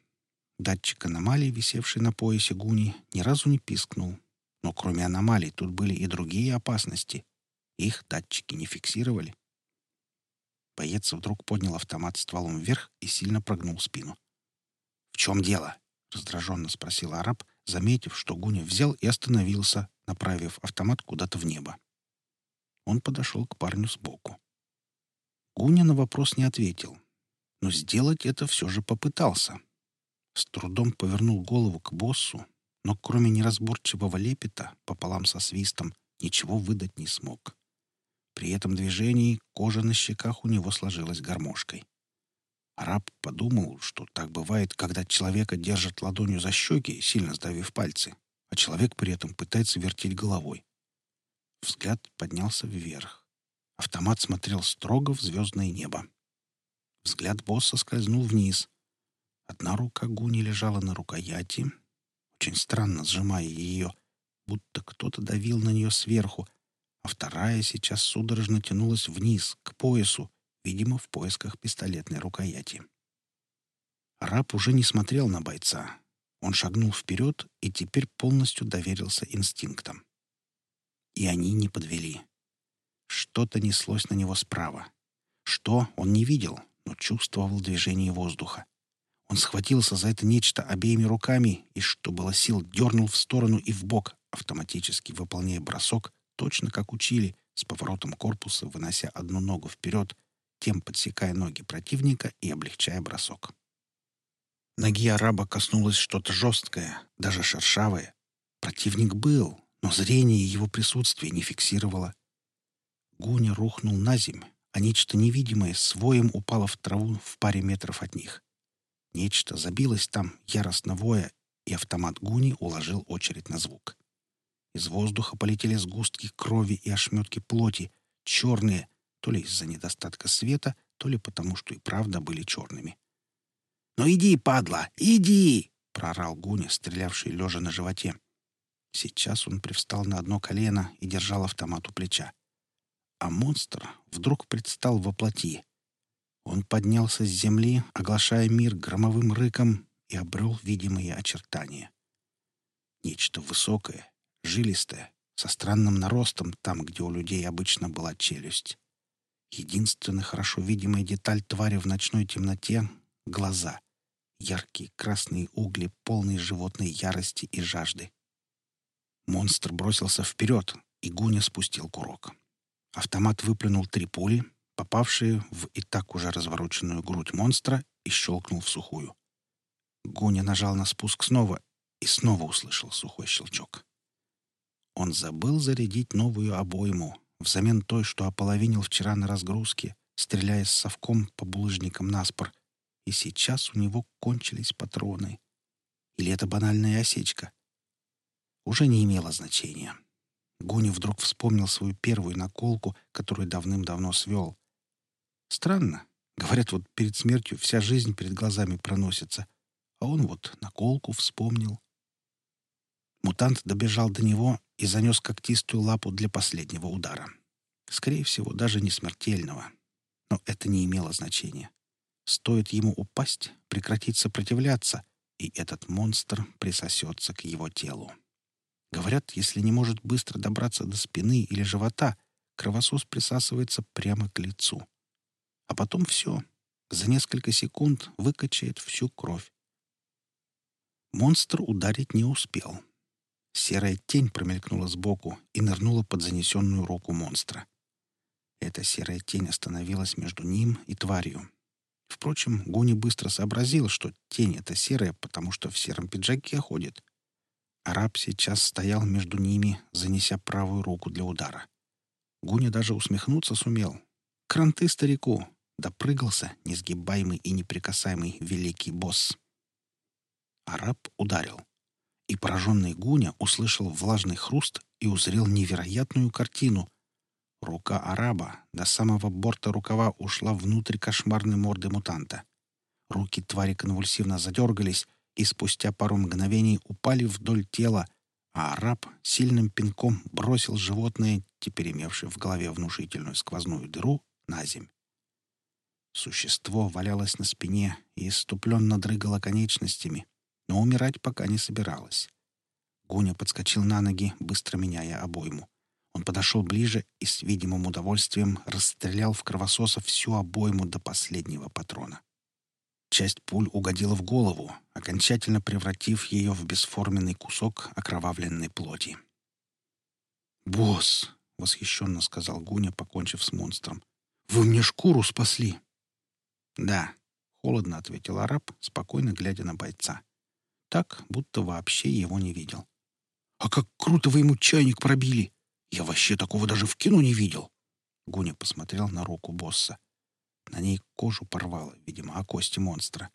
Speaker 1: Датчик аномалий, висевший на поясе Гуни, ни разу не пискнул. Но кроме аномалий тут были и другие опасности. Их датчики не фиксировали. Боец вдруг поднял автомат стволом вверх и сильно прогнул спину. «В чем дело?» — раздраженно спросил араб, заметив, что Гуня взял и остановился, направив автомат куда-то в небо. Он подошел к парню сбоку. Гуня на вопрос не ответил, но сделать это все же попытался. С трудом повернул голову к боссу, но кроме неразборчивого лепета пополам со свистом ничего выдать не смог. При этом движении кожа на щеках у него сложилась гармошкой. Араб подумал, что так бывает, когда человека держат ладонью за щеки, сильно сдавив пальцы, а человек при этом пытается вертеть головой. Взгляд поднялся вверх. Автомат смотрел строго в звездное небо. Взгляд босса скользнул вниз. Одна рука Гуни лежала на рукояти, очень странно сжимая ее, будто кто-то давил на нее сверху, а вторая сейчас судорожно тянулась вниз, к поясу, видимо, в поисках пистолетной рукояти. Раб уже не смотрел на бойца. Он шагнул вперед и теперь полностью доверился инстинктам. И они не подвели. Что-то неслось на него справа. Что, он не видел, но чувствовал движение воздуха. Он схватился за это нечто обеими руками и, что было сил, дернул в сторону и в бок, автоматически выполняя бросок, точно как учили, с поворотом корпуса, вынося одну ногу вперед, тем подсекая ноги противника и облегчая бросок. Ноги араба коснулось что-то жесткое, даже шершавое. Противник был, но зрение его присутствия не фиксировало. Гуня рухнул на земь, а нечто невидимое своим упало в траву в паре метров от них. Нечто забилось там, яростно воя, и автомат Гуни уложил очередь на звук. Из воздуха полетели сгустки крови и ошметки плоти, черные, то ли из-за недостатка света, то ли потому, что и правда были черными. «Ну иди, падла, иди!» — прорал Гуня, стрелявший лежа на животе. Сейчас он привстал на одно колено и держал автомат у плеча. А монстр вдруг предстал во плоти. Он поднялся с земли, оглашая мир громовым рыком, и обрел видимые очертания. Нечто высокое, жилистая, со странным наростом там, где у людей обычно была челюсть. Единственная хорошо видимая деталь твари в ночной темноте — глаза. Яркие красные угли, полные животной ярости и жажды. Монстр бросился вперед, и Гуня спустил курок. Автомат выплюнул три пули, попавшие в и так уже развороченную грудь монстра, и щелкнул в сухую. Гуня нажал на спуск снова и снова услышал сухой щелчок. Он забыл зарядить новую обойму, взамен той, что ополовинил вчера на разгрузке, стреляя с совком по булыжникам наспор, и сейчас у него кончились патроны. Или это банальная осечка? Уже не имело значения. Гуня вдруг вспомнил свою первую наколку, которую давным-давно свел. Странно. Говорят, вот перед смертью вся жизнь перед глазами проносится, а он вот наколку вспомнил. Мутант добежал до него и занес когтистую лапу для последнего удара. Скорее всего, даже не смертельного. Но это не имело значения. Стоит ему упасть, прекратить сопротивляться, и этот монстр присосется к его телу. Говорят, если не может быстро добраться до спины или живота, кровосос присасывается прямо к лицу. А потом все. За несколько секунд выкачает всю кровь. Монстр ударить не успел. Серая тень промелькнула сбоку и нырнула под занесенную руку монстра. Эта серая тень остановилась между ним и тварью. Впрочем, Гуни быстро сообразил, что тень эта серая, потому что в сером пиджаке ходит. Араб сейчас стоял между ними, занеся правую руку для удара. Гуни даже усмехнуться сумел. Кранты старику! Допрыгался несгибаемый и неприкасаемый великий босс. Араб ударил и пораженный Гуня услышал влажный хруст и узрел невероятную картину. Рука араба до самого борта рукава ушла внутрь кошмарной морды мутанта. Руки твари конвульсивно задергались и спустя пару мгновений упали вдоль тела,
Speaker 2: а араб сильным пинком бросил животное, теперь имевшее в голове внушительную сквозную дыру, на земь. Существо валялось на спине и иступленно дрыгало конечностями, но умирать пока не собиралось. Гуня подскочил на ноги, быстро меняя обойму. Он подошел ближе и с видимым удовольствием расстрелял в кровососа всю обойму до последнего патрона. Часть пуль угодила в голову, окончательно превратив ее в бесформенный кусок окровавленной плоти. «Босс!» — восхищенно сказал Гуня, покончив с монстром. «Вы мне шкуру спасли!» «Да», — холодно ответил араб, спокойно глядя на бойца. Так, будто вообще его не видел. «А как круто вы ему чайник пробили! Я вообще такого даже в кино не видел!» Гуня посмотрел на руку босса. На ней кожу порвало, видимо, о кости монстра.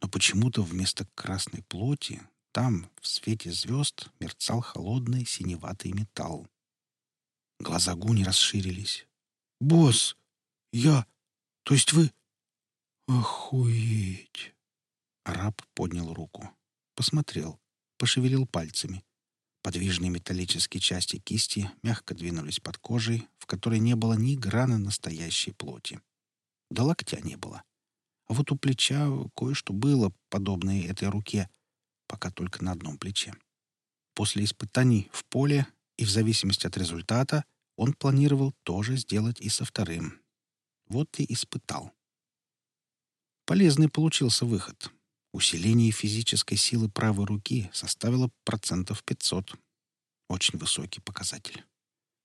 Speaker 2: Но почему-то вместо красной плоти там, в свете звезд, мерцал холодный синеватый металл. Глаза Гуни расширились. «Босс! Я... То есть вы...» «Охуеть!» Араб поднял руку. Посмотрел. Пошевелил пальцами. Подвижные металлические части кисти мягко двинулись под кожей, в которой не было ни грана настоящей плоти. До локтя не было. А вот у плеча кое-что было, подобное этой руке, пока только на одном плече. После испытаний в поле и в зависимости от результата он планировал тоже сделать и со вторым. Вот и испытал. Полезный получился выход. Усиление физической силы правой руки составило процентов 500. Очень высокий показатель.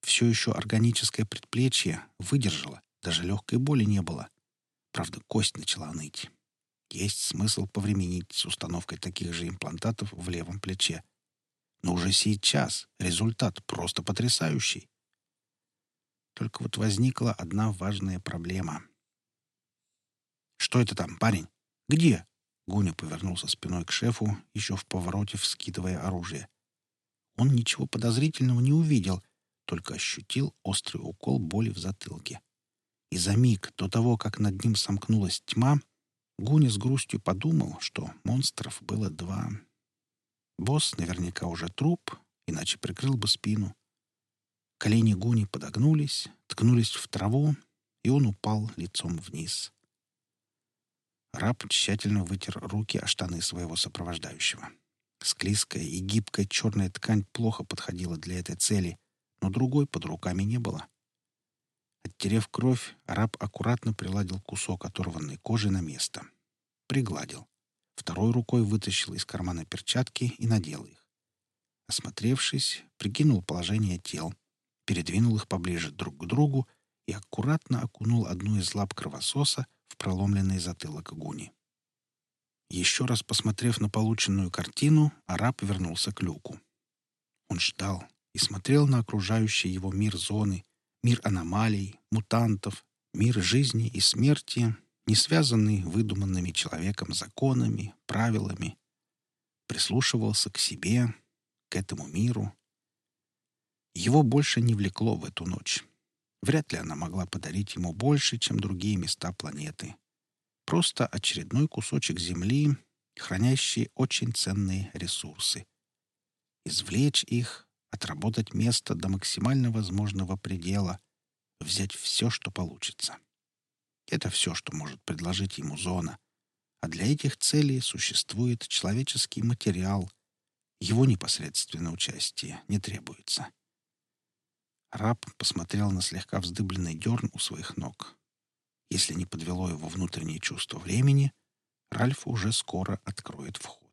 Speaker 2: Все еще органическое предплечье выдержало, даже легкой боли не было. Правда, кость начала ныть. Есть смысл повременить с установкой таких же имплантатов в левом плече. Но уже сейчас результат просто потрясающий. Только вот возникла одна важная проблема — «Что это там, парень? Где?» Гуня повернулся спиной к шефу, еще в повороте вскидывая оружие. Он ничего подозрительного не увидел, только ощутил острый укол боли в затылке. И за миг до того, как над ним сомкнулась тьма, Гуня с грустью подумал, что монстров было два. Босс наверняка уже труп, иначе прикрыл бы спину. Колени Гуни подогнулись, ткнулись в траву, и он упал лицом вниз. Раб тщательно вытер руки о штаны своего сопровождающего. Склизкая и гибкая черная ткань плохо подходила для этой цели, но другой под руками не было. Оттерев кровь, раб аккуратно приладил кусок оторванной кожи на место. Пригладил. Второй рукой вытащил из кармана перчатки и надел их. Осмотревшись, прикинул положение тел, передвинул их поближе друг к другу и аккуратно окунул одну из лап кровососа в проломленный затылок Гуни. Еще раз посмотрев на полученную картину, араб вернулся к люку. Он ждал и смотрел на окружающий его мир зоны, мир аномалий, мутантов, мир жизни и смерти, не связанный выдуманными человеком законами, правилами. Прислушивался к себе, к этому миру. Его больше не влекло в эту ночь. Вряд ли она могла подарить ему больше, чем другие места планеты. Просто очередной кусочек Земли, хранящий очень ценные ресурсы. Извлечь их, отработать место до максимально возможного предела, взять все, что получится. Это все, что может предложить ему зона. А для этих целей существует человеческий материал. Его непосредственное участие не требуется. Раб посмотрел на слегка вздыбленный дерн у своих ног. Если не подвело его внутреннее чувство времени, Ральф уже скоро откроет вход.